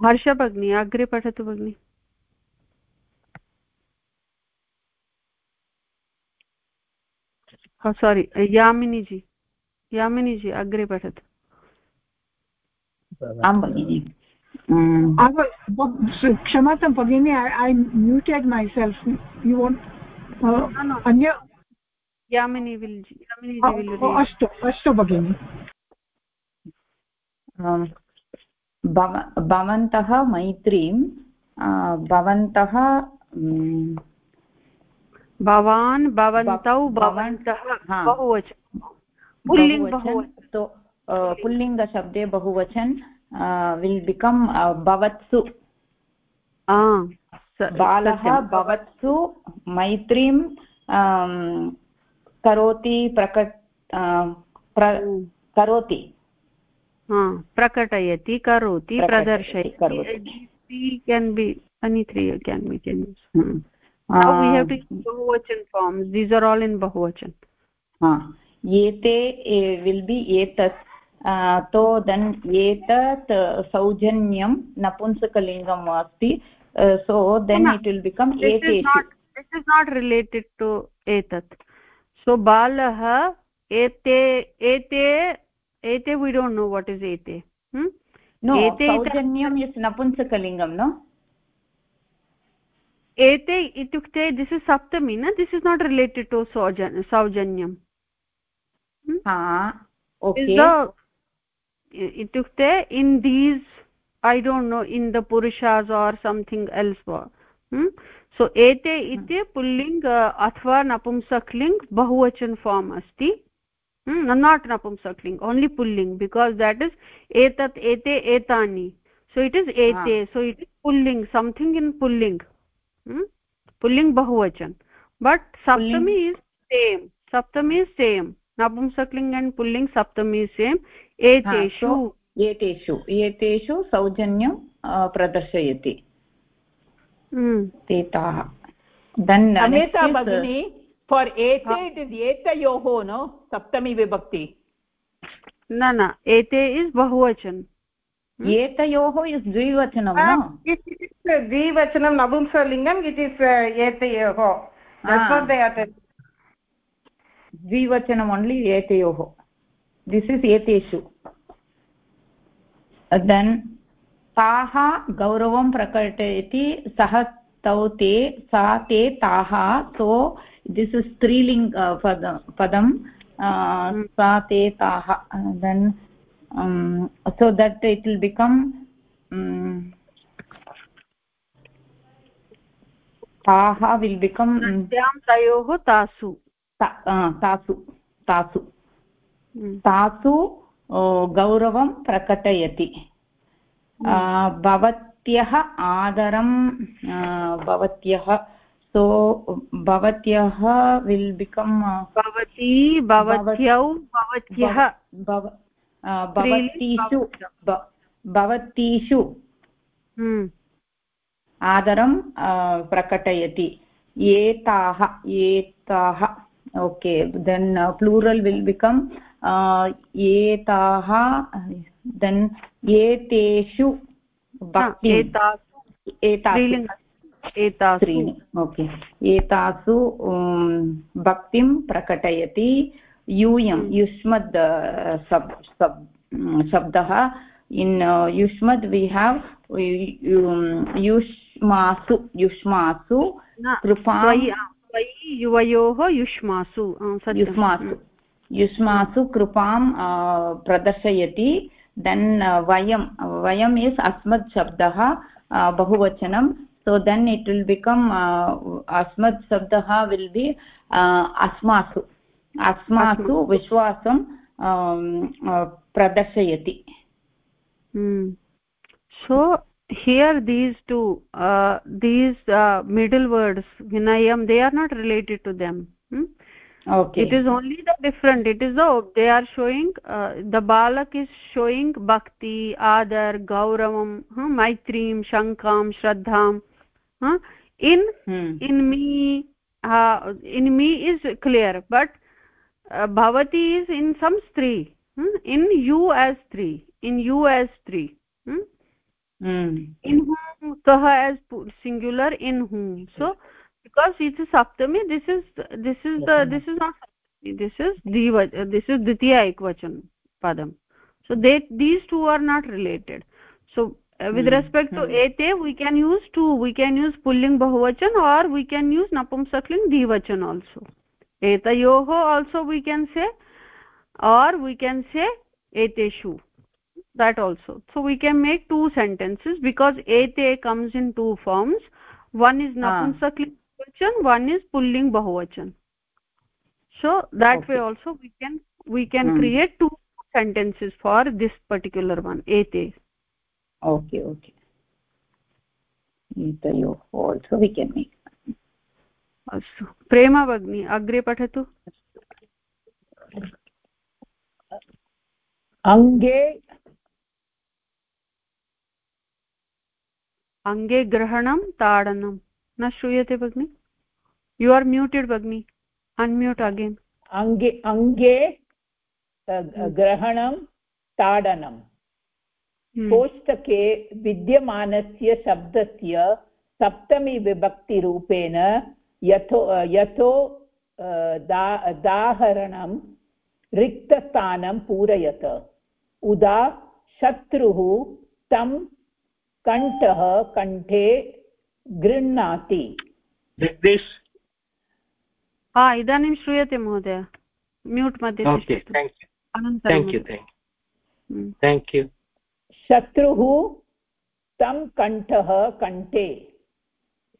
हर्ष भगिनी अग्रे पठतु भगिनि सोरि यामिनी जी यामिनीजी यामिनीजी अग्रे पठतु। आं भगिनि क्षमातं भगिनि I muted myself you won't अन्य यामिनी विल् अस्तु अस्तु भगिनि भवन्तः मैत्रीं भवन्तः भवान् भवन्तौ भवन्तः पुल्लिङ्गशब्दे बहुवचन विल् बिकम् भवत्सु। बालः भवत्सु मैत्रीं करोति प्रकट करोति। प्रकटयति करोति प्रदर्शयति. Hmm. Uh, बहुवचन एते विल् बि एतत्. Uh, तो देन् एतत् सौजन्यं नपुंसकलिङ्गम् अस्ति. So then it will become एते इस् नाट् रिलेटेड् टु एतत्. सो बालः एते एते एते we don't know what is एते सौजन्यम् नपुंसकलिङ्गं न एते इत्युक्ते दिस् इस् सप्तमी न this is not related to सौजन् सौजन्यं इत्युक्ते in these I don't know in the पुरुषास् or something else so एते इति पुल्लिङ्ग् अथवा नपुंसक्लिङ्ग् बहुवचन फार्म् अस्ति नाट् नपुंसक्लिङ्ग् ओन्लि पुल्लिङ्ग् बिकास् देट् इस् एतत् एते एतानि so it is ete ah. so it is pulling something in pulling hmm? pulling bahuvachan but saptami is same saptami is same napumsakling and pulling saptami is same eteshu एतेषु एतेषु सौजन्यं प्रदर्शयति ते ताः अनेता भगिनी for एते इट् इस् एतयोः no सप्तमी विभक्ति न न एते इस् बहुवचन एतयोः इस् द्विवचनं द्विवचनं नपुंसलिङ्गम् इट् इस् एतयोः द्विवचनम् ओन्लि एतयोः दिस् इस् एतेषु देन् ताः गौरवं प्रकटयति सः तौ ते सा ते ताः सो दिस् इस् स्त्रीलिङ्ग् पद पदं सा ते ताः then um, so that it will become um, taha will become tasyam tayoh tasu तासु तासु तासु गौरवं प्रकटयति भवत्यः आदरं भवत्यः सो भवत्यः विल् बिकम् भवती भवत्यौ भवत्यः। भवतीषु भवतीषु हम्म। आदरं प्रकटयति। एताः एताः। Okay then plural will become एताः देन् एतेषु त्रीणि ओके। एतासु भक्तिं प्रकटयति। यूयं हम्म। युष्मद् शब् शब्दः। इन् युष्मद् वि हाव् युष्मासु युष्मासु कृपा युवयोः युष्मासु युष्मासु। युष्मासु कृपां प्रदर्शयति। देन् वयं वयम् इस् अस्मत् शब्दः बहुवचनं। So then it will become uh, asmad shabdah will be uh, asmasu अस्मासु विश्वासं प्रदर्शयति so here these two uh, these uh, middle words vinayam they are not related to them hmm? okay it is only the different it is the they are showing uh, the balak is showing bhakti adar gauravam huh? maitrim shankam shraddham? In in me in me is clear but भवती is in some स्त्री in you as स्त्री in you as स्त्री in whom कह as singular in whom so because it is Saptami this is this is this is not this is this is द्वितीय एक वचन पदम so they these two are not related so with mm. respect to mm. ete we can use two we can use pulling bahuvachan or we can use napumsakling dvachan also etayoh also we can say or we can say eteshu that also so we can make two sentences because ete comes in two forms one is napumsak bahuvachan one is pulling bahuvachan so that okay. way also we can we can hmm. create two sentences for this particular one ete okay okay एतयोः also we can make अस्तु। प्रेमा भगिनी अग्रे पठतु। अङ्गे अङ्गे ग्रहणं ताडनं। न श्रूयते भगिनि? यु आर् म्यूटेड् भगिनि। अन्म्यूट् अगेन् अङ्गे अङ्गे ग्रहणं ताडनं। कोष्टके विद्यमानस्य शब्दस्य सप्तमी विभक्तिरूपेण यथो यथो दाहरणं रिक्तस्थानं पूरयत। उदा शत्रुः तं कण्ठः कण्ठे गृह्णाति। जगदीश? हा इदानीं श्रूयते महोदय। म्यूट् मध्ये थेङ्क् यू थेङ्क् यू शत्रुः तं कण्ठः कण्ठे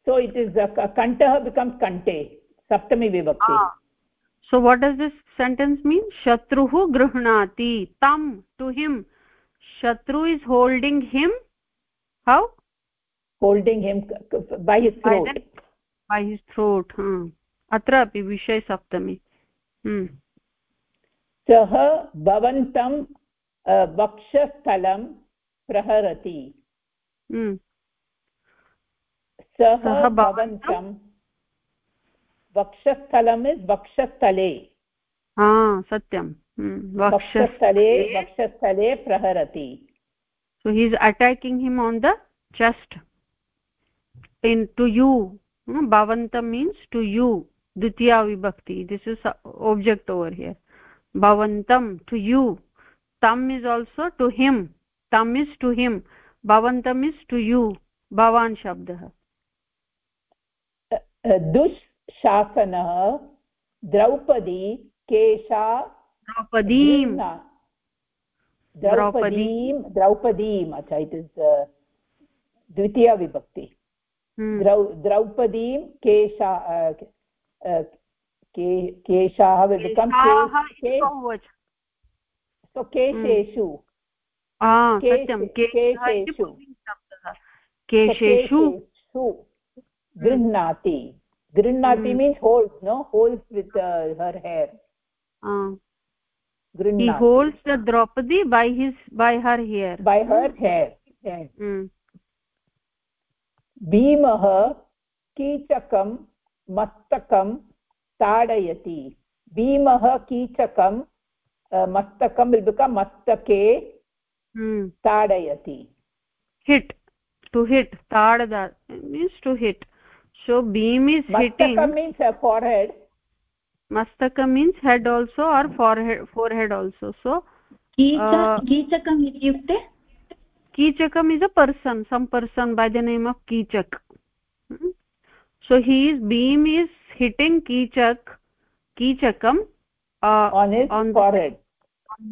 so it is uh, kantah becomes kante saptami vibhakti ah. so what does this sentence mean shatruh grihnati tam to him shatru is holding him how holding him by his throat by, the, by his throat hmm. atra अत्र अपि विषय सप्तमी सः भवन्तं वक्षस्थलं प्रहरति। सः भवन्तं वक्षस्थलम् is वक्षस्थले। सत्यं वक्षस्थले वक्षस्थले। प्रहरति। So he is attacking him on the chest in to you भवन्तं means to you द्वितीया विभक्ति this is object over here भवन्तं टु यू तम् is also to him tam is to him bhavantam is to you bhavan shabdah दुःशासनः द्रौपदी केशा द्रौपदीं। द्रौपदीं। द्रौपदीम् अच्छा इट् इस् द्वितीया विभक्ति। हम्म। द्रौ द्रौपदीं केशा केशाः केशेषु। केशेषु। गृह्णाति। गृह्णाति means holds no holds with her hair he holds the draupadi by his by her hair. By her hair. mm. भीमः कीचकं मस्तकं ताडयति। भीमः कीचकं मस्तकं मस्तके ताडयति hit to hit ताड् means to hit so Bhim is hitting means for head मस्तक means head also or for head for head also so कीचकम् इत्युक्ते कीचकम् is a person some person by the name of Kichak so he is Bhim is hitting Kichak कीचकम् on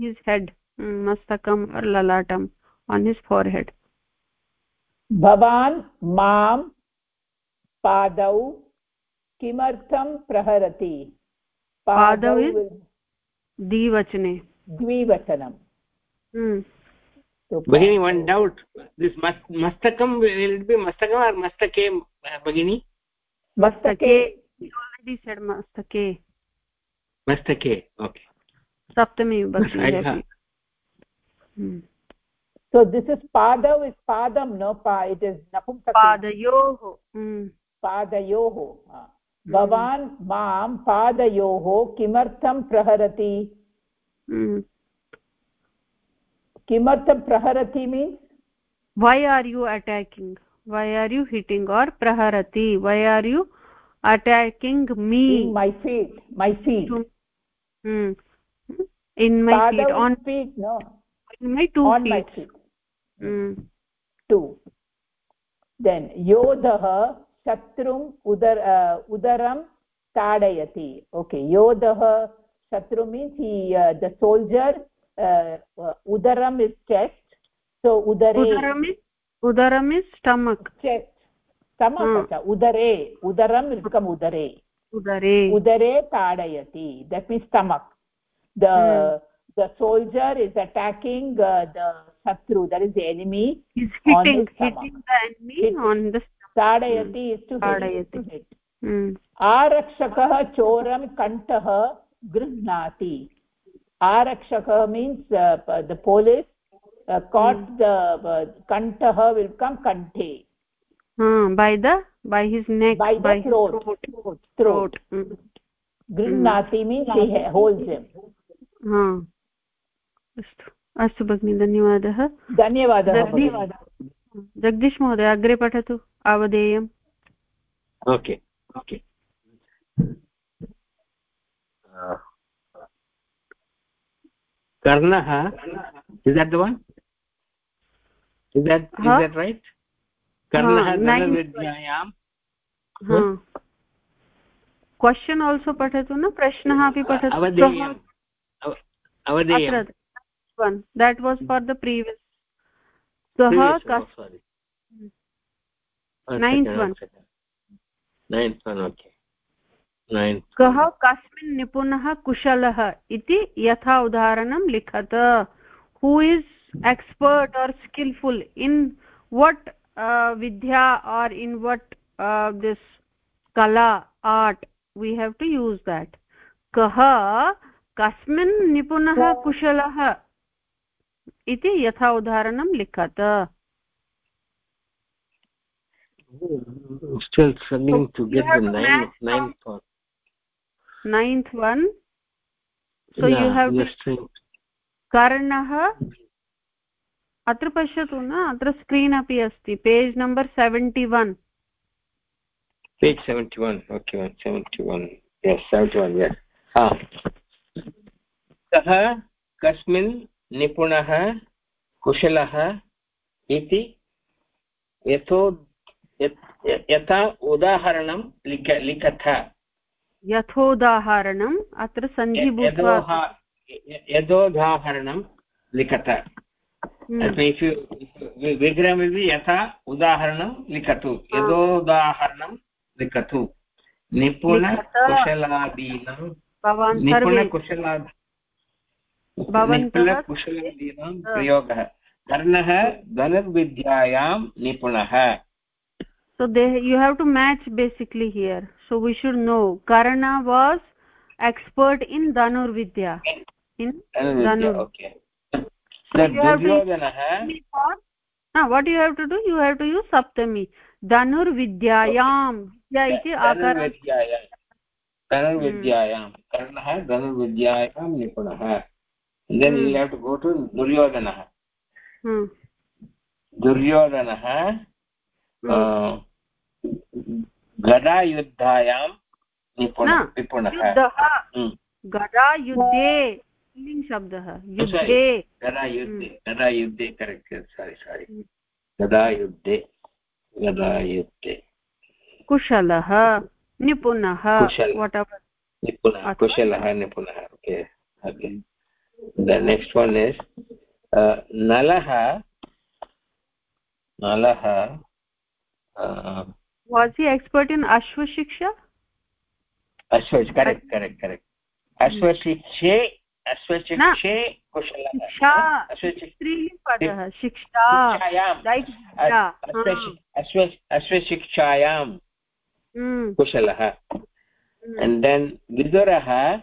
his head mastakam or lalatam on his forehead. भवान् माँ पादौ किमर्थं प्रहरति? पादौ द्विवचने. द्विवचनं. भगिनी one doubt this मस्तकं विल् बि मस्तकम् आर् मस्तके भगिनी? मस्तके मस्तके. मस्तके okay Saptami <laughs> so this is padav is padam no pa it is napumsaka padayoh पादयोः भवान् माँ पादयोः किमर्थं प्रहरति किमर्थं प्रहरति means why are you attacking why are you hitting or praharati why are you attacking me in my feet my feet hmm. in my feet on feet no in my two on feet. my feet mm. two. Then yodah शत्रुम् उदर उदरं ताडयति okay योधः शत्रु means he the soldier उदरम् is chest so उदरे उदरम् is stomach chest stomach उदरे उदरं बिकम् उदरे उदरे उदरे ताडयति that means stomach the the soldier is attacking uh, the shatru that is the enemy he's hitting hitting the enemy Hit. on the ताडयति इस्तु आरक्षकः चोरं कण्ठः गृह्णाति arakshaka means uh, the police uh, caught mm. the uh, kantah will come kante hmm, by the by his neck by, by the throat throat, throat. throat. Mm. गृह्णाति means he holds him अस्तु। अस्तु भगिनि धन्यवादः। धन्यवादः धन्यवादः जगदीश महोदय अग्रे पठतु अवधेयम्। Okay okay. कर्णः is that one is that is that right कर्णः धनविद्यायां क्वशन् आल्सो पठतु न? प्रश्नः अपि पठतु। That was for the previous सः कः कस्मिन् निपुणः कुशलः इति यथा उदाहरणं लिखत who is expert or skilful in what Vidya or in what this कला art we have to use that. Kah kasmin nipunah kushalah इति यथा उदाहरणं लिखत। नैन्थ् कर्णः अत्र पश्यतु न? अत्र स्क्रीन् अपि अस्ति। Page number seventy one page seventy one okay one seventy one seventy कस्मिन् निपुणः कुशलः इति यथो यथा उदाहरणं लिख लिखथ। यथोदाहरणम् अत्र सन्धि यथोदाहरणं लिखत विग्रहमिति यथा उदाहरणं लिखतु। यथोदाहरणं लिखतु। निपुणकुशलादीनां निपुणकुशला निपुणकुशलादीनां प्रयोगः कर्णः धनुर्विद्यायां निपुणः so they you have to match basically here so we should know karna was expert in dhanur vidya in dhanur okay so duryodhanah ah what you have to do you have to use saptami धनुर्विद्यायां विद्या इति आकारः धनुर्विद्यायां कर्णः धनुर्विद्यायां निपुणः then you have to go to दुर्योधनः दुर्योधनः गदायुद्धायां निपुणः निपुणः गदायुद्धे शब्दः युद्धे गदायुद्धे गदायुद्धे correct सारि सारि गदायुद्धे गदायुद्धे कुशलः निपुणः निपुणः कुशलः निपुणः okay okay the next one is नलः नलः was he expert in ashwashiksha ashwa correct correct correct ashwashikshe अश्वशिक्षे कुशलः स्त्रीलिङ्गपदः शिक्षा अश्वशिक्षायां कुशलः and then vidurah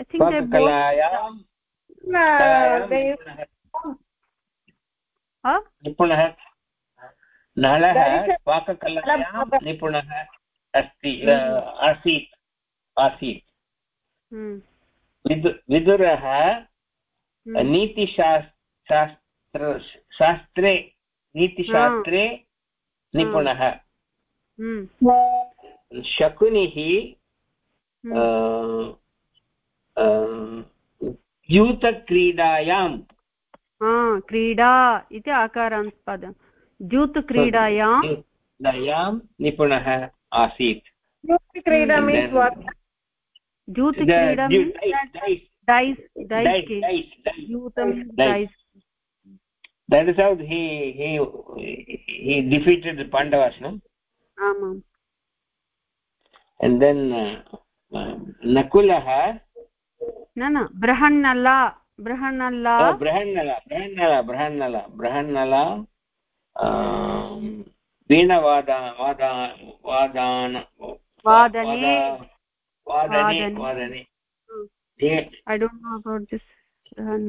थिङ्क् निपुणः नलः पाककलायां निपुणः अस्ति आसीत् आसीत् विदुरः नीतिशास्त्र शास्त्रे नीतिशास्त्रे निपुणः शकुनिः द्यूतक्रीडायां। क्रीडा इति आकारान्तपदं द्यूतक्रीडायां क्रीडायां निपुणः आसीत्। पाण्डवास् नकुलः न न बृहन्नला बृहन्नला। बृहन्नला बृहन्नला बृहन्नला बृहन्नला वीणवादा वादा वादान वादने। वादने this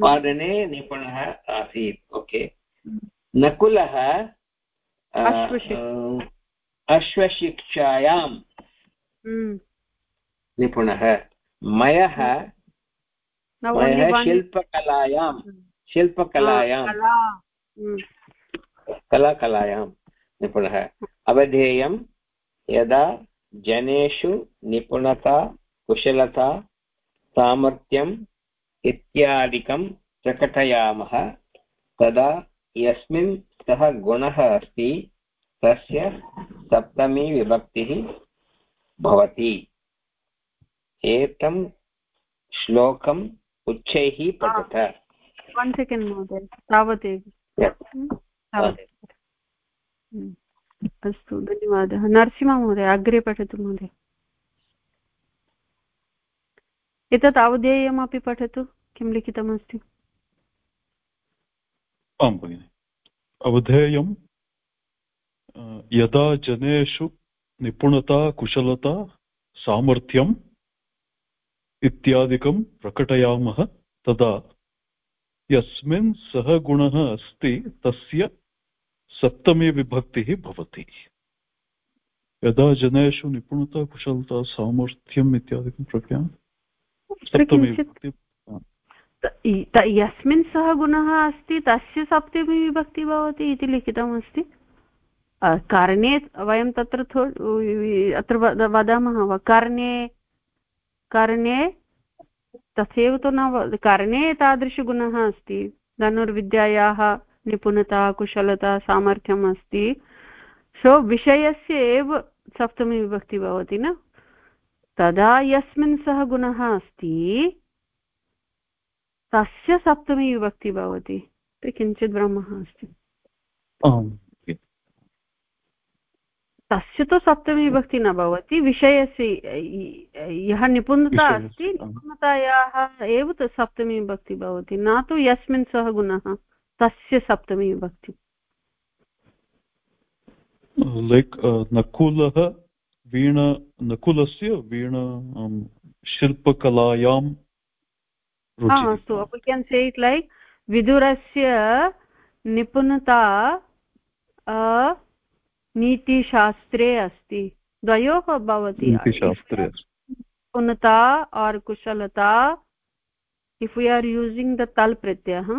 वादने निपुणः आसीत् ओके। नकुलः अश्वशिक्षायां। निपुणः। मयः मयः शिल्पकलायां शिल्पकलायां कलाकलायां निपुणः अवधेयं यदा जनेषु निपुणता कुशलता सामर्थ्यम् इत्यादिकं प्रकटयामः तदा यस्मिन् सः गुणः अस्ति तस्य सप्तमी विभक्तिः भवति एतं श्लोकम् उच्चैः पठत वन् सेकेण्ड् महोदय। तावदेव। हम्म। अस्तु धन्यवादः। नरसिंहमहोदय अग्रे पठतु महोदय। एतत् अवधेयमपि पठतु? किं लिखितमस्ति? आं भगिनि। अवधेयं यदा जनेषु निपुणता कुशलता सामर्थ्यम् इत्यादिकं प्रकटयामः तदा यस्मिन् सः गुणः अस्ति तस्य सप्तमी विभक्तिः भवति। यदा जनेषु निपुणता कुशलता सामर्थ्यम् इत्यादिकं प्रकटयामः यस्मिन् सः गुणः अस्ति तस्य सप्तमी विभक्ति भवति इति लिखितमस्ति। कर्णे वयं तत्र अत्र वदामः वा? कर्णे कर्णे तथैव तु न कर्णे तादृशगुणः अस्ति। धनुर्विद्यायाः निपुणता, कुशलता, सामर्थ्यम् अस्ति। सो विषयस्य एव सप्तमी विभक्ति भवति न? तदा यस्मिन् सः गुणः अस्ति, तस्य सप्तमी विभक्ति भवति। किञ्चित् ब्रह्मः अस्ति। तस्य तु सप्तमी विभक्ति न भवति विषयस्य यः निपुणता अस्ति निपुणतायाः एव सप्तमी विभक्ति भवति न तु यस्मिन् सः गुणः तस्य सप्तमी विभक्ति लैक् नकुलः वीण नकुलस्य वीण शिल्पकलायां अस्तु we can say it like विदुरस्य निपुणता नीतिशास्त्रे अस्ति। द्वयोः भवति उन्नता और् कुशलता if we are using the तल् प्रत्ययः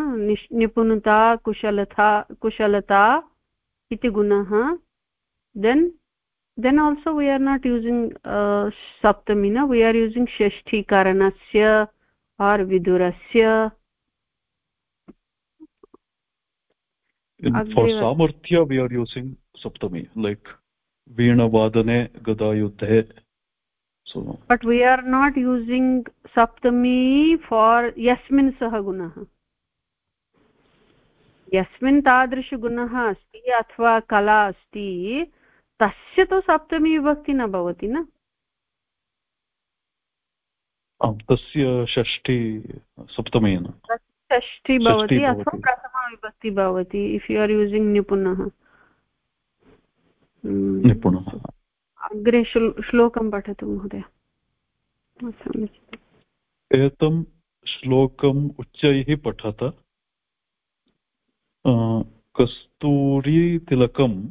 निपुणता कुशलता कुशलता इति गुणः then then also we are not using सप्तमी न वी आर् यूसिङ्ग् षष्ठीकरणस्य आर् विदुरस्य। For Samarthya, we are saptami like veena vadane gada yuddhe so but we are not using saptami for yasmin sah gunah यस्मिन् तादृशगुणः अस्ति अथवा कला अस्ति तस्य तु सप्तमी विभक्ति न भवति न? तस्य षष्ठी सप्तमेन षष्ठी भवति अथवा प्रथमा विभक्ति भवति इफ् यु आर् यूसिङ्ग् निपुणः। निपुणः। अग्रे श्लोकं पठतु महोदय। एतं श्लोकम् उच्चैः पठत। कस्तूरीतिलकं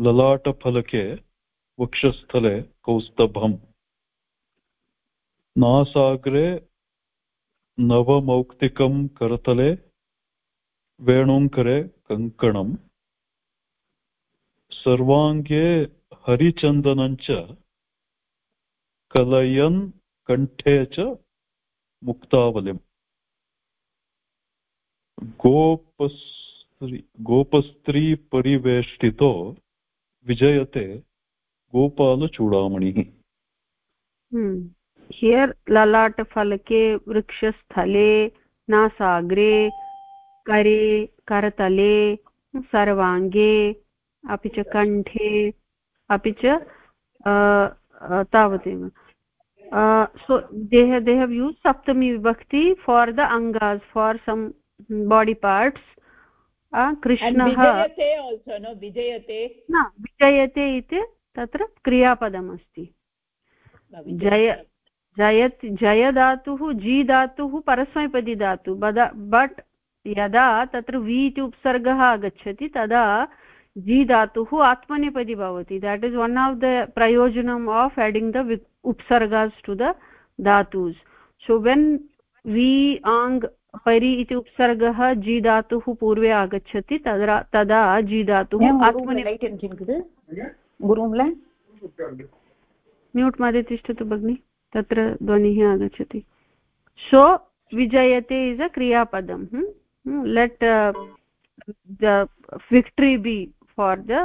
ललाटफलके वक्षस्थले कौस्तभम्। नासाग्रे नवमौक्तिकं करतले वेणुङ्करे कङ्कणम्। सर्वाङ्गे हरिचन्दनञ्च कलयन् कण्ठे च मुक्तावलिम् गोपस्त्री, गोपस्त्रीपरिवेष्टितो विजयते गोपालचूडामणिः हम्म। हियर् ललाटफलके, वृक्षस्थले, नासाग्रे, करे, करतले सर्वाङ्गे अपि च कण्ठे अपि च तावदेव। सो दे दे हेव् यूस् सप्तमी विभक्ति फार् द अङ्गास् फार् सम् बाडि पार्ट्स् कृष्णः न विजयते इति तत्र क्रियापदमस्ति। जय जय जयधातुः जी धातुः परस्मैपदी धातु बद बट् यदा तत्र वी इति उपसर्गः आगच्छति तदा जी धातुः आत्मनेपदी भवति। That is one of the प्रयोजनम् of adding the upsargas to the dhatus so when we ang परि इति उपसर्गः जी धातुः पूर्वे आगच्छति तदा तदा जी धातुः म्यूट् मध्ये तिष्ठतु भगिनि तत्र ध्वनिः आगच्छति। सो विजयते इस् अ क्रियापदं let the victory be for the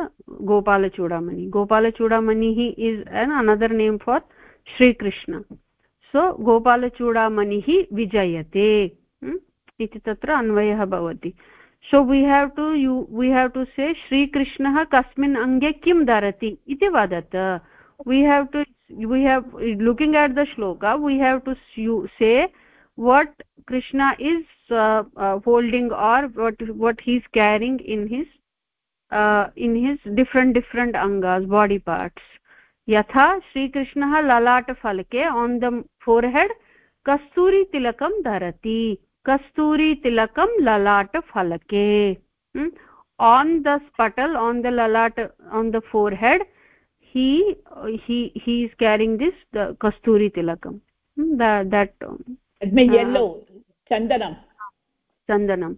गोपालचूडामणि गोपालचूडामणिः is an another name for Shri Krishna so गोपालचूडामणिः विजयते इति तत्र अन्वयः भवति so we have to you we have to say श्रीकृष्णः कस्मिन् अङ्गे किं धरति इति वदत we have to we have looking at the shloka we have to say what krishna is uh, uh, holding or what what he is carrying in his uh, in his different different angas body parts yatha shri krishna lalata phalke on the forehead kasturi tilakam dharati kasturi tilakam lalata phalke. hmm? on the spatal on the lalata on the forehead he he he is carrying this the kasturi tilakam hmm? that that um, uh, yellow chandanam chandanam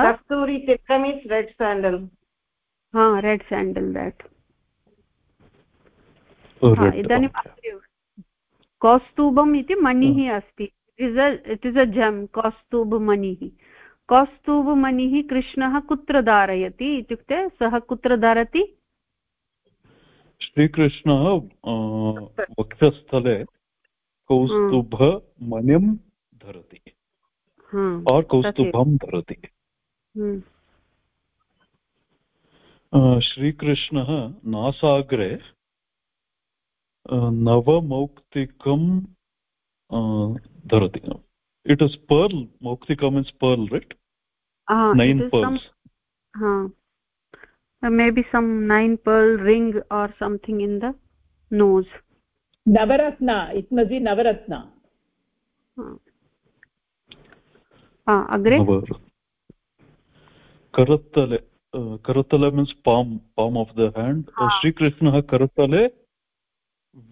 kasturi tikam is red sandal ha red sandal that इदानीम् कौस्तुभम् इति मणिः अस्ति। It is अ जम् कौस्तुभमणिः कौस्तुभमणिः कृष्णः कुत्र धारयति इत्युक्ते सः कुत्र धरति? श्रीकृष्णः वक्षस्थले कौस्तुभमणिं धरति। कौस्तुभं धरति। हम्म। श्रीकृष्णः नासाग्रे नवमौक्तिकं धरति। It is pearl मौक्तिकम् means pearl right nine pearls may be some nine pearl ring or something in the nose Navratna it मजि नवरत्न अग्रे? करतले करतले means palm palm of the hand श्रीकृष्णः करतले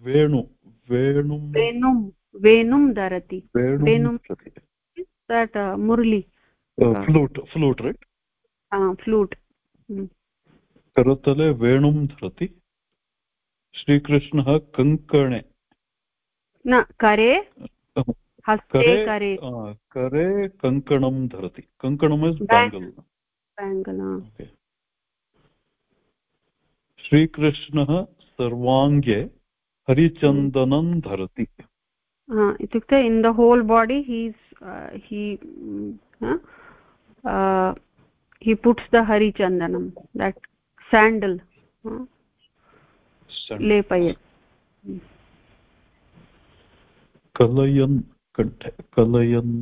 वेणु वेणुं वेणुं वेणुं धरति वेणुं दट् मुरली फ्लूट् फ्लूट् रैट् फ्लूट् करतले वेणुं धरति श्रीकृष्णः कङ्कणे न करे हस्ते करे करे कङ्कणं धरति कङ्कणम् इस् बेङ्गल् बेङ्गल् श्रीकृष्णः सर्वाङ्गे हरिचन्दनं धरति। इत्युक्ते in the whole body his he he puts the हरिचन्दनं that sandal लेपय कलयन् कण्ठे कलयन्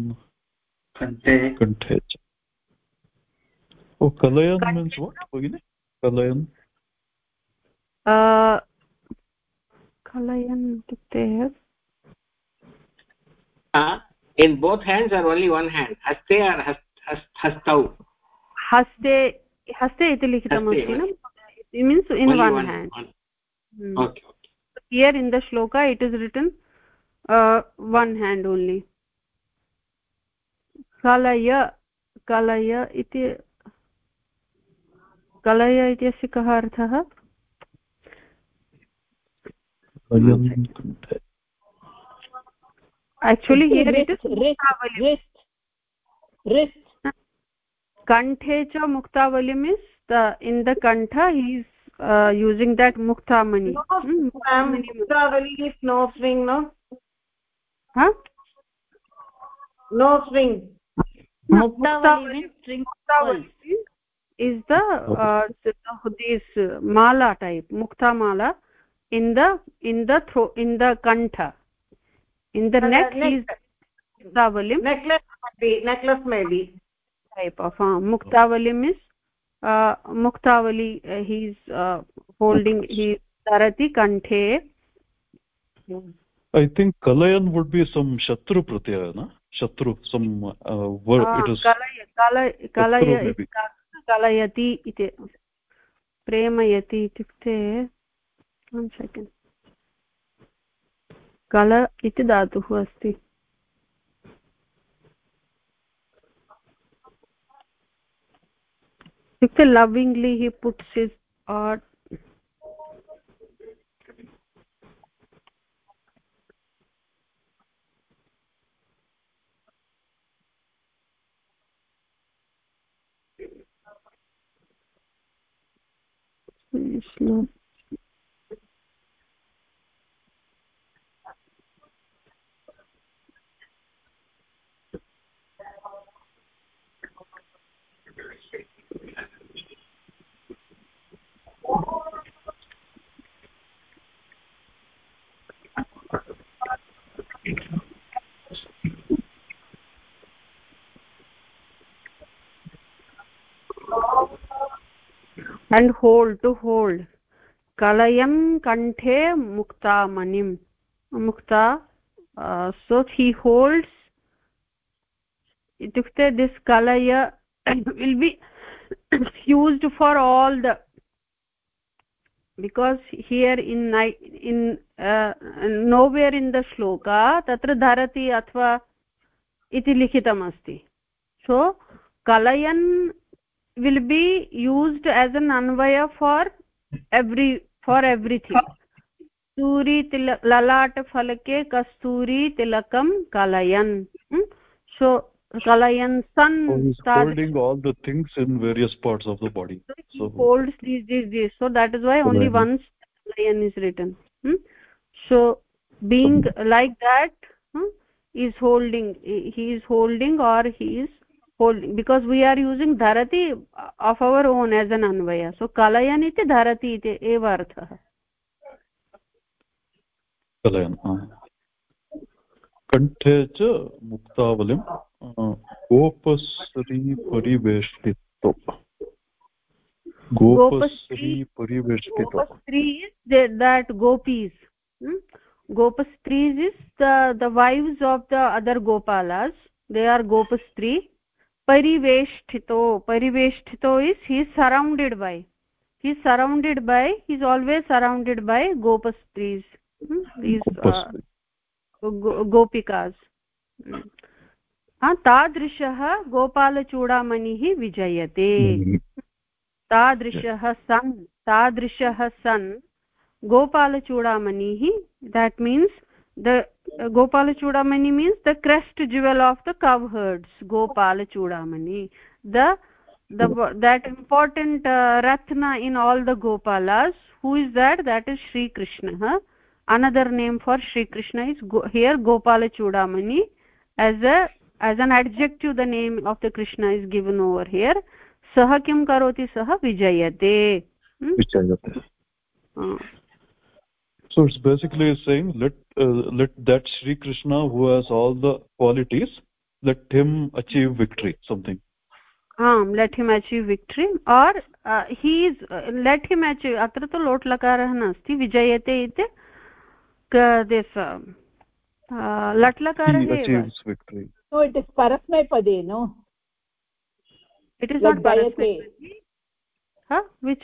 कण्ठे कण्ठे ओ कलयन् मीन्स् वाट् भगिनि कलयन् कलयन् इत्युक्ते in both hands or only one hand haste or hastau haste haste iti likhitम् अस्ति न it means in one, one hand one. Hmm. okay, okay here in the shloka it is written uh, one hand only kalaya kalaya iti कलय इत्यस्य कः अर्थः? कण्ठे च मुक्तावलिम् is the in the कण्ठ he using that मुक्तामणि। मुक्तावलिङ्ग् is the uh, this mala type mukta mala in the in the throat in the kantha in the neck, neck is muktavalim necklace maybe necklace maybe type of uh, muktavalim is uh, muktavali uh, he is uh, holding he tarati kanthe. I think kalayan would be some shatru pratyaya na? Shatru some uh, word uh, it is kalay kalay kalay कलयति इति, प्रेमयति इत्युक्ते one second कल इति धातुः अस्ति। इत्युक्ते lovingly he puts is or slow and hold to hold kalayam kanthe mukta manim mukta uh, so he holds itukte this kalaya will be used for all the because here in in uh, nowhere in the shloka tatra dharati athva iti likhitam asti so kalayan will be used as an anvaya for every for everything. Kasturi lalat falake kasturi tilakam kalayan. Hmm? so kalayan sun oh, he's holding all the things in various parts of the body. So he so, holds these these these. So that is why only once kalayan is written. Hmm? so being like that hmm, is holding he is holding or he is holy because we are using धरति of our own as an Anvay so कलयन् इति धरति इति एव अर्थः कण्ठे च मुक्तावलिं गोपश्रीपरिवेष्टितो गोपस्त्रीस् the wives of the other गोपालास् they are गोपस्त्री परिवेष्ठितो परिवेष्ठितो इस् हि सरौण्डेड् बै हि सरौण्डेड् बै हिस् आल्वेस् सरौण्डेड् बै गोपस्त्रीस् गोपिकास् तादृशः गोपालचूडामणिः विजयते। hmm. तादृशः सन् तादृशः सन् गोपालचूडामणिः that means the uh, gopala chudamani means the crest jewel of the cowherds gopala chudamani the the that important uh, ratna in all the gopalas who is that that is shri krishna huh? another name for shri krishna is go, here gopala chudamani as a as an adjective the name of the krishna is given over here sah kim karoti sah vijayate hmm? Uh. so it's basically saying let uh, let that Sri Krishna who has all the qualities let him achieve victory something um let him achieve victory or uh, he is uh, let him achieve अत्र तु लोट् लकारः नास्ति विजयते इति this लट् लकारः victory so it is parasmay no it is like not parasmay huh which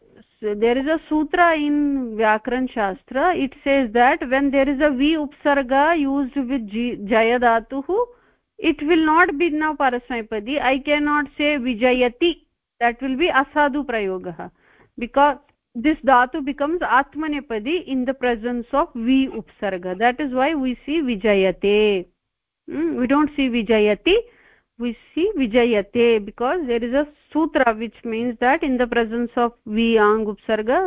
there is a sutra in vyakaran shastra it says that when there is a v upsarga used with jaya dhatu it will not be now parasmaipadi i cannot say vijayati that will be asadhu prayogah because this dhatu becomes atmanepadi in the presence of v upsarga that is why we see vijayate hmm? we don't see vijayati we see vijayate because there is a sutra which means that in the presence of v ang upsarga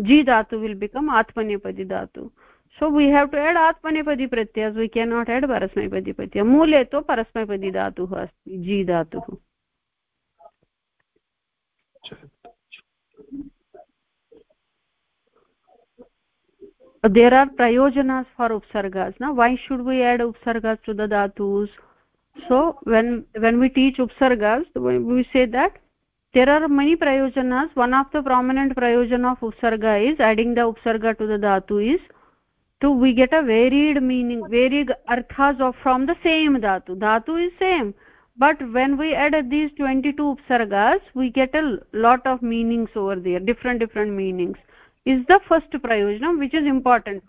ji dhatu will become atmanepadi dhatu so we have to add atmanepadi pratyas we cannot add parasmaipadi pratyaya मूले तो परस्मैपदी धातुः अस्ति जी धातुः there are prayojanas for upsargas now why should we add upsargas to the dhatus so when when we teach upsargas we say that there are many prayojanas. One of the prominent prayojana of upsarga is adding the upsarga to the dhatu is to we get a varied meaning varied arthas of from the same dhatu. Dhatu is same. But when we add these 22 upsargas we get a lot of meanings over there different different meanings. Is the first prayojanam which is important.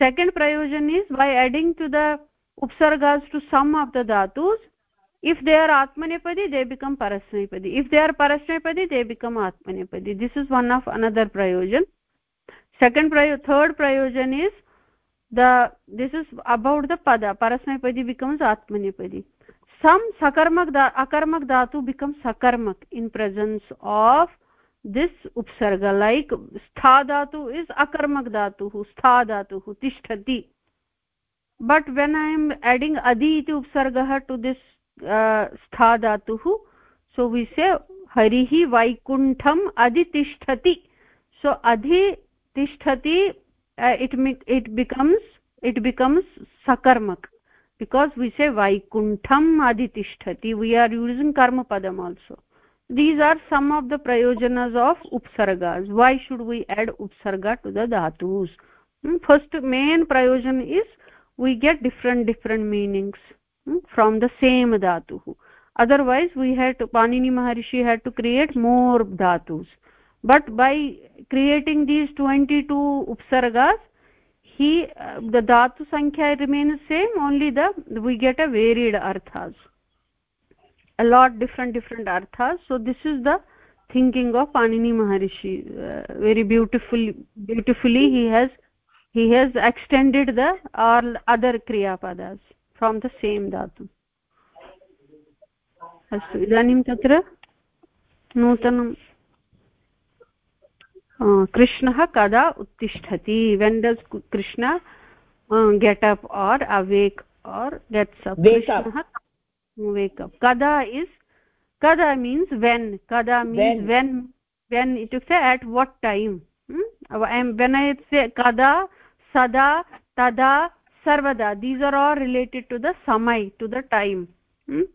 Second prayojan is by adding to the upsargas to some of the dhatus if they are atmanepadi they become parasmepadi if they are parasmepadi they become atmanepadi this is one of another prayojan second prayo third prayojan is the this is about the pada parasmepadi becomes atmanepadi some sakarmak akarmak dhatu becomes sakarmak in presence of this upsarga like stha dhatu is akarmak dhatu stha dhatu tishtati but when i am adding adi iti upsargah to this uh, stha dhatu so we say harihi vaikuntham adi tishtati so adhi tishtati uh, it becomes it becomes sakarmak. Because we say vaikuntham adi tishtati we are using karma padam also. These are some of the prayojanas of upsargas. Why should we add upsarga to the dhatus? Hmm? first main prayojan is we get different different meanings hmm, from the same dhatu otherwise we had to panini maharishi had to create more dhatus. But by creating these 22 upsargas he uh, the dhatu sankhya remains same only the we get a varied arthas. A lot different different arthas. So this is the thinking of panini maharishi uh, very beautiful beautifully he has he has extended the all other kriya padas from the same dhatu अस्तु इदानीं तत्र नूतनं कृष्णः कदा उत्तिष्ठति when does Krishna get up or awake or gets up कृष्णः wake up kada is kada means when kada means when when, when itukte at what time hmm? when i say kada sada tada sarvada these are all related to the samay to the time hmm?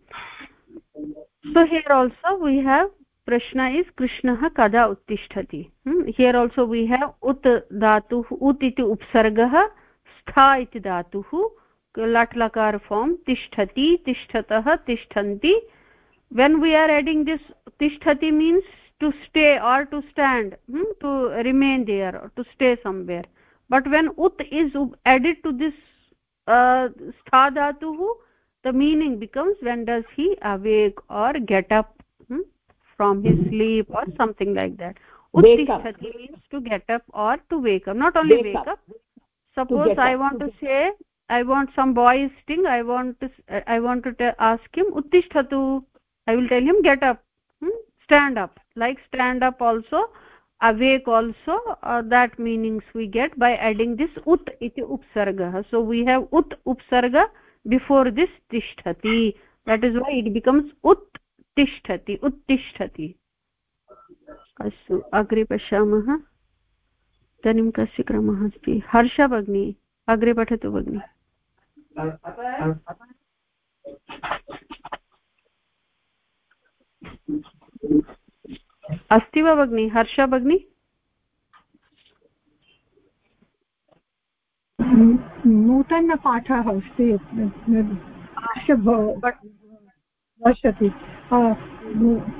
so here also we have prashna is krishnah kada uttishtati hmm? here also we have ut dhatu ut iti upsargah stha iti dhatuh lat lakar form tishtati tishtatah tishtanti when we are adding this tishtati means to stay or to stand hmm, to remain there or to stay somewhere but when ut is added to this uh, sthadatu the meaning becomes when does he awake or get up hmm, from his sleep or something like that. Uttishtati means to get up or to wake up. Not only wake, wake up. up. Suppose i want to say i want some boy is sting i want to i want to ask him uttishtatu i will tell him get up. Hmm? stand up. Like stand up also awake also uh, that meanings we get by adding this ut iti upsarga so we have ut upsarga before this tishtati that is why it becomes ut tishtati uttishtati अस्तु अग्रे पश्यामः इदानीं कस्य क्रमः अस्ति हर्ष भगिनी अग्रे पठतु भगिनी अस्ति वा भगिनि? हर्ष भगिनि? नूतनपाठः अस्ति। पश्यति।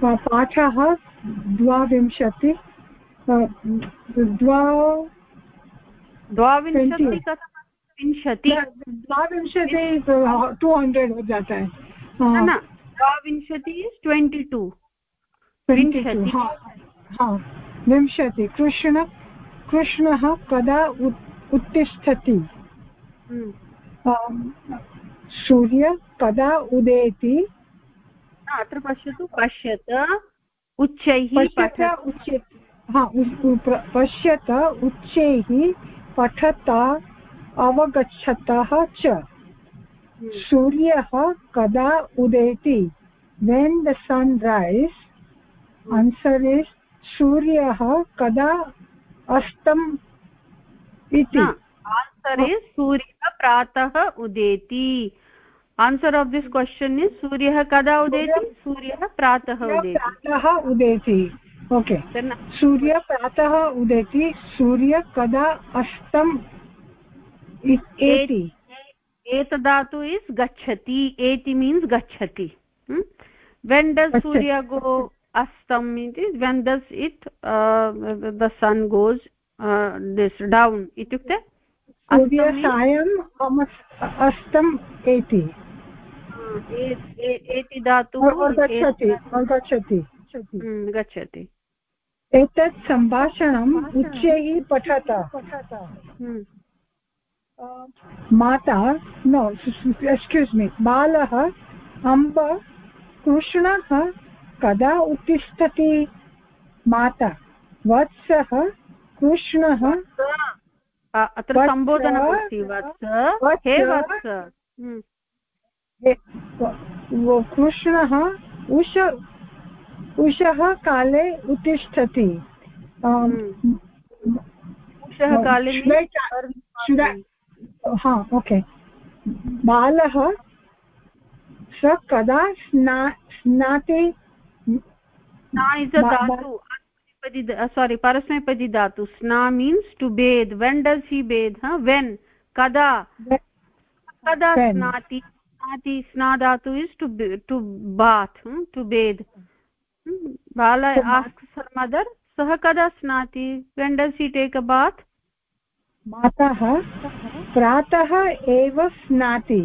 पाठः द्वाविंशति। द्वा द्वाविंशति विंशति द्वाविंशति टू हण्ड्रेड् हो जाता है। द्वाविंशति इस् ट्वेण्टि टु विंशति। कृष्ण कृष्णः कदा उत्तिष्ठति? हम्म। सूर्य कदा उदेति? अत्र पश्यतु। पश्यत उच्चैः पश्यत उच्चैः पठत अवगच्छतः च। हम्म। सूर्यः कदा उदेति? When the sun rise answer is सूर्यः कदा अस्तम् इति? आन्सर् इस् सूर्यः प्रातः उदेति। Answer of this question is सूर्यः कदा उदेति? सूर्यः प्रातः उदेति। प्रातः उदेति। ओके। सूर्य प्रातः उदेति सूर्य कदा अस्तम् एति? एतदातु इस् गच्छति। एति मीन्स् गच्छति। When does Surya go astam इति when does it uh, the sun goes uh, this down? Ityukte सूर्यसायम् अस्तम् एति एति धातुः गच्छति गच्छति गच्छति एतत् सम्भाषणम् उच्चैः पठत माता नो एक्स्क्यूस् मी बालः अम्ब कृष्णः कदा उत्तिष्ठति? माता वत्सः कृष्णः? अत्र सम्बोधनमस्ति वत्स। हे वत्स हम्म। कृष्णः उष उषः काले उत्तिष्ठति। हम्म। उषः काले हा ओके। बालः स कदा स्ना स्नाति sna is a dhatu uh, sorry parasmepadi dhatu sna means to bathe when does he bathe huh when kada kada snati snati sna dhatu is to to bath hmm? to bathe hmm? bala asks her mother sah kada snati when does he take a bath मातः प्रातः एव स्नाति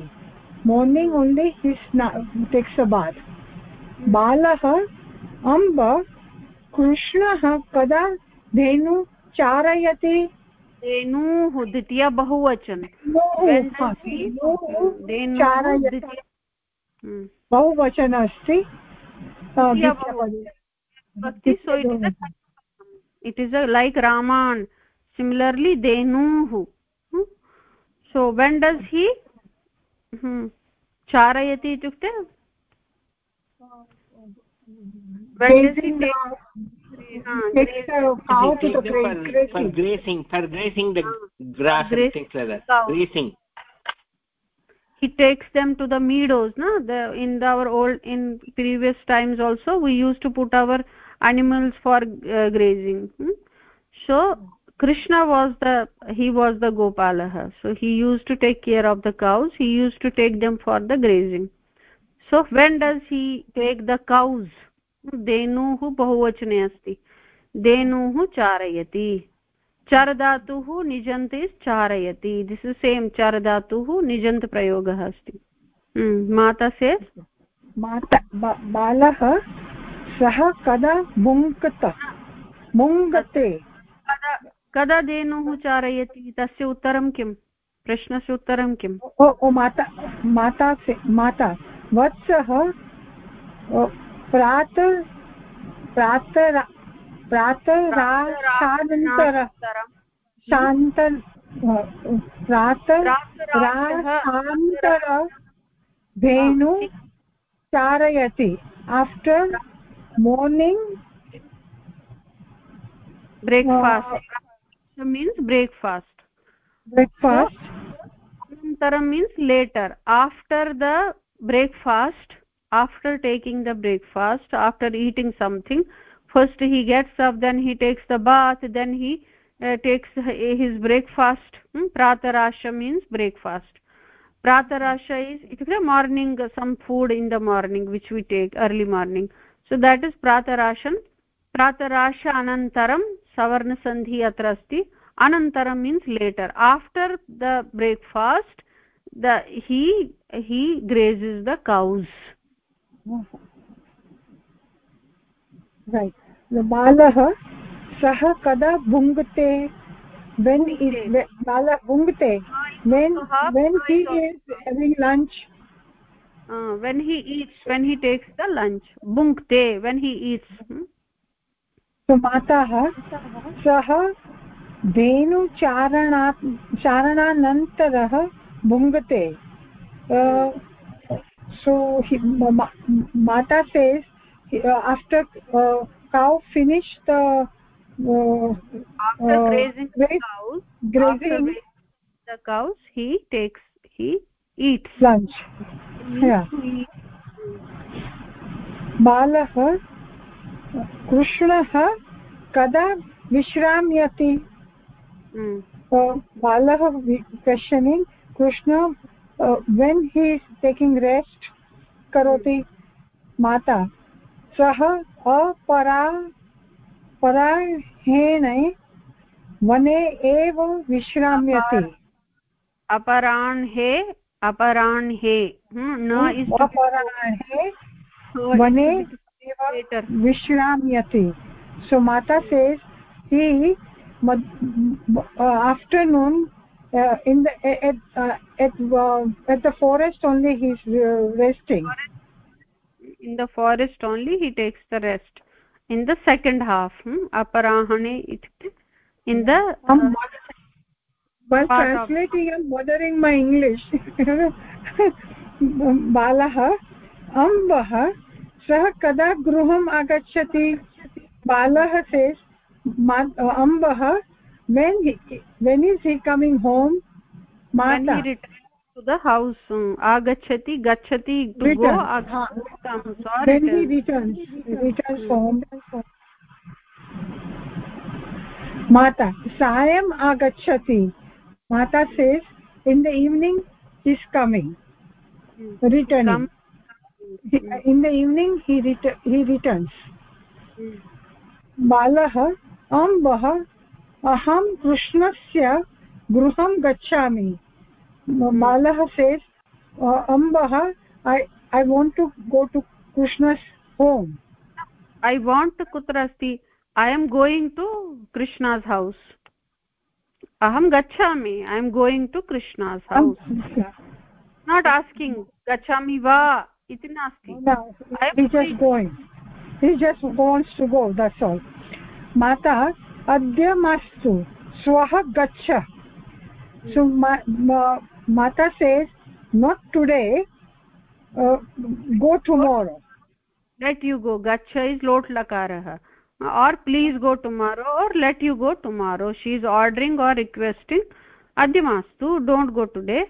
morning only हि स्ना tax a bath बालः अम्ब कृष्णः कदा धेनु चारयति। धेनुः द्वितीय बहुवचन। बहुवचन अस्ति इट् इस् लैक् रामान् सिमिलर्लि धेनुः। सो वेन् डस् हि चारयति इत्युक्ते? takes for grazing for grazing the grass and things like that. grazing. He takes them to the meadows no the in our old in previous times also we used to put our animals for uh, grazing. Hmm? so krishna was the he was the gopalah so he used to take care of the cows. He used to take them for the grazing so when does he take the cows? धेनुः बहुवचने अस्ति धेनुः चारयति चर् धातुः निजन्ते चारयति this is same चर् धातुः निजन्त प्रयोगः अस्ति माता से माता बालः सः कदा मुङ्कत मुङ्गते कदा धेनुः चारयति तस्य उत्तरं किं प्रश्नस्य उत्तरं किम् ओ माता माता माता वत्सः प्रात प्रातः प्रातराशानन्तर शान्त प्रातराशान्तर धेनु चारयति। After morning breakfast. Means breakfast. Breakfast. अनन्तरं means later. After the breakfast after taking the breakfast after eating something first he gets up then he takes the bath then he uh, takes his breakfast. Hmm? pratarasha means breakfast. Pratarasha is itukte morning some food in the morning which we take early morning. So that is pratarashan. Pratarasha anantaram savarna sandhi anantaram means later. After the breakfast the he he grazes the cows right the balah sah kada bhungte when is bala bhungte when when he is having lunch uh, when he eats when he takes the lunch bhungte when he eats hmm? so matah sah धेनुचारणा चारणानन्तरः भुङ्गते so he, ma mata says uh, after uh, cow finish the uh, after grazing the cows grazing the cows he takes he eats lunch yeah बालः कृष्णः कदा विश्राम्यति बालः questioning krishna uh, when he is taking rest karoti mata सः अपरा पराहेण वने एव विश्राम्यति अपराह्णे अपराह्णे न अपराह्णे वने एव विश्राम्यति mata says he uh, afternoon uh, in the at uh, at uh, at the forest only he is uh, resting in the forest only he takes the rest in the second half hmm? aparahane in the um, while translating i'm bothering my english balah ambah सः कदा गृहम् आगच्छति बालः says अम्बः when he, when is he coming home mata when he returns to the house agachati gachati to go comes or when he returns returns home mata sayam agachati mata says in the evening he's coming returning in the evening he ret he returns बालः अम्बः अहं कृष्णस्य गृहं गच्छामि। बालः says अम्बः I I want to go to Krishna's home I want कुत्र अस्ति? I am going to Krishna's house अहं गच्छामि। I am going to Krishna's house not asking गच्छामि वा? इति नास्ति। He just wants to go that's all. mata अद्य मास्तु। श्वः गच्छ। सो माता says not today go tomorrow let you go गच्छ इज़ लोट लकारः। Or please go tomorrow or let you go tomorrow she is ordering or requesting अद्य मास्तु don't go today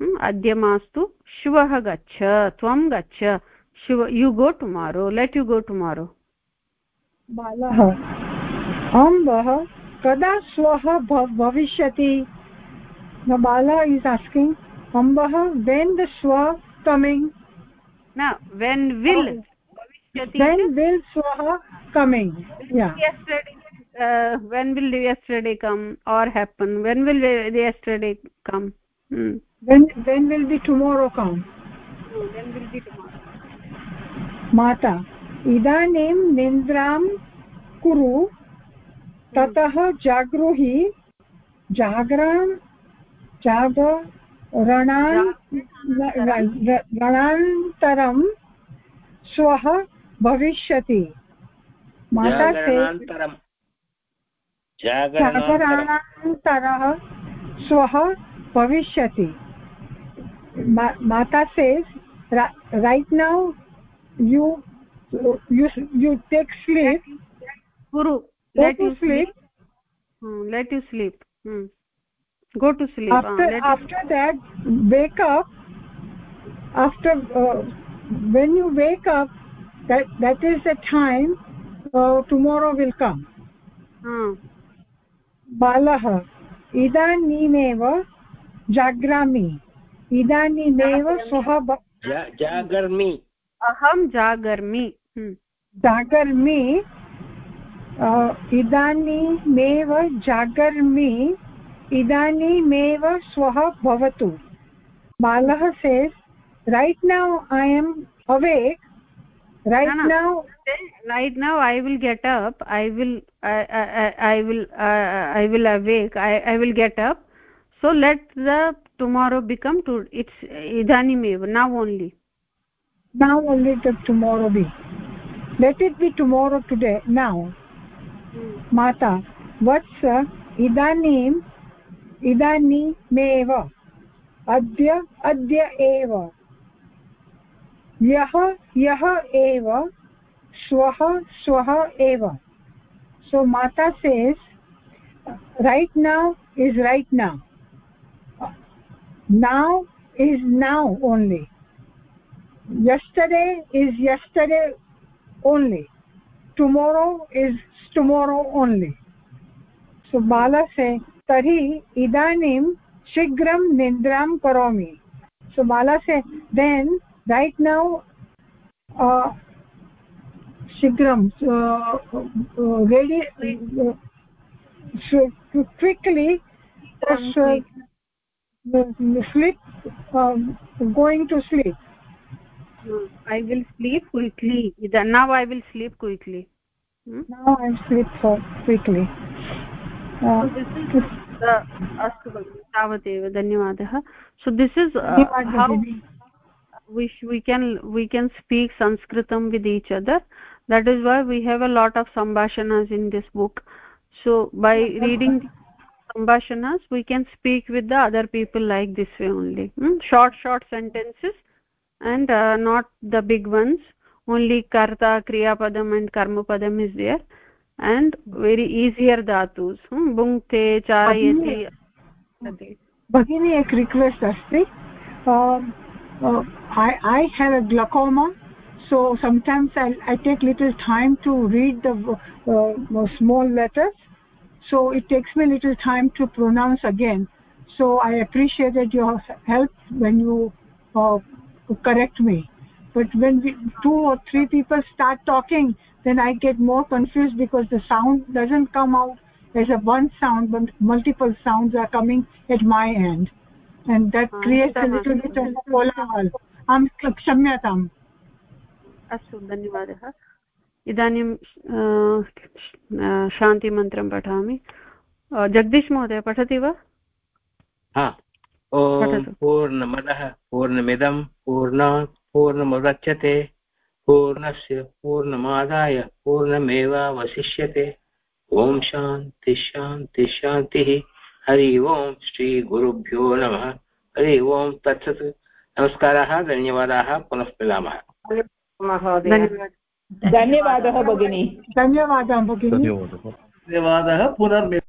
अद्य मास्तु श्वः गच्छ त्वं गच्छ। Shiv you go tomorrow let you go tomorrow बालः। अम्बः कदा श्वः भविष्यति bala is asking ambah when the shwa coming now when will when will shwa coming yeah yesterday uh, when will yesterday come or happen when will yesterday come hmm. when when will be tomorrow come when will be tomorrow माता इदानीं निन्द्रां कुरु ततः जागृहि जागरान् जागरणान्तरं श्वः भविष्यति। माता जागरणान्तरः श्वः भविष्यति। माता says right now you you you take sleep guru let you sleep hmm, let you sleep hmm. go to sleep after uh, after that wake up after uh, when you wake up that that is the time uh, tomorrow will come hmm. बालः इदानीमेव जाग्रामि इदानीमेव श्वः जागर्मि अहं जागर्मि जागर्मि इदानीमेव जागर्मि इदानीमेव श्वः भवतु बालः says right now I am awake right no, no. now right now i will get up i will i i, I will uh, i will awake i i will get up so let the tomorrow become to it's idanimev now only now only the tomorrow be let it be tomorrow today now hmm. mata what's idanim इदानीमेव अद्य अद्य एव यः यः एव श्वः श्वः एव so mata says right now is right now now is now only yesterday is yesterday only tomorrow is shigram nindram karomi so bala say then right now uh, shigram uh, uh, ready uh, so quickly uh, sleep um, going to sleep i will sleep quickly now i will sleep quickly hmm? now i sleep for quickly uh, so this is अस्तु भगिनि तावदेव धन्यवादः so this is how we we can we can speak sanskritam with each other that is why we have a lot of sambhashanas in this book so by reading sambhashanas we can speak with the other people like this way only hmm? short short sentences and uh, not the big ones only karta kriya padam and karma padam is there. And very easier dhatus hmm? bhunkte charayati bagini ek request asti uh, uh, I, I have a glaucoma so sometimes I, I take little time to read the uh, small letters. So it takes me little time to pronounce again. So I appreciated your help when you uh, correct me but when we, two or three people start talking then I get more confused because the sound doesn't come out as a one sound but multiple sounds are coming at my end and that creates a little bit of कोलाहल आं क्षम्यताम् अस्तु धन्यवादः इदानीं शान्तिमन्त्रं पठामि जगदीश महोदय पठति वा ॐ पूर्णमदः पूर्णमिदं पूर्णात् पूर्णमुदच्यते पूर्णस्य पूर्णमादाय पूर्णमेवावशिष्यते। ॐ शान्ति शान्ति शान्तिः। हरि ओम् श्रीगुरुभ्यो नमः। हरि ओम् तत्सत्। नमस्काराः धन्यवादाः। पुनः मिलामः। धन्यवादः भगिनी। धन्यवादः भगिनी। धन्यवादः। पुनर्मिलामः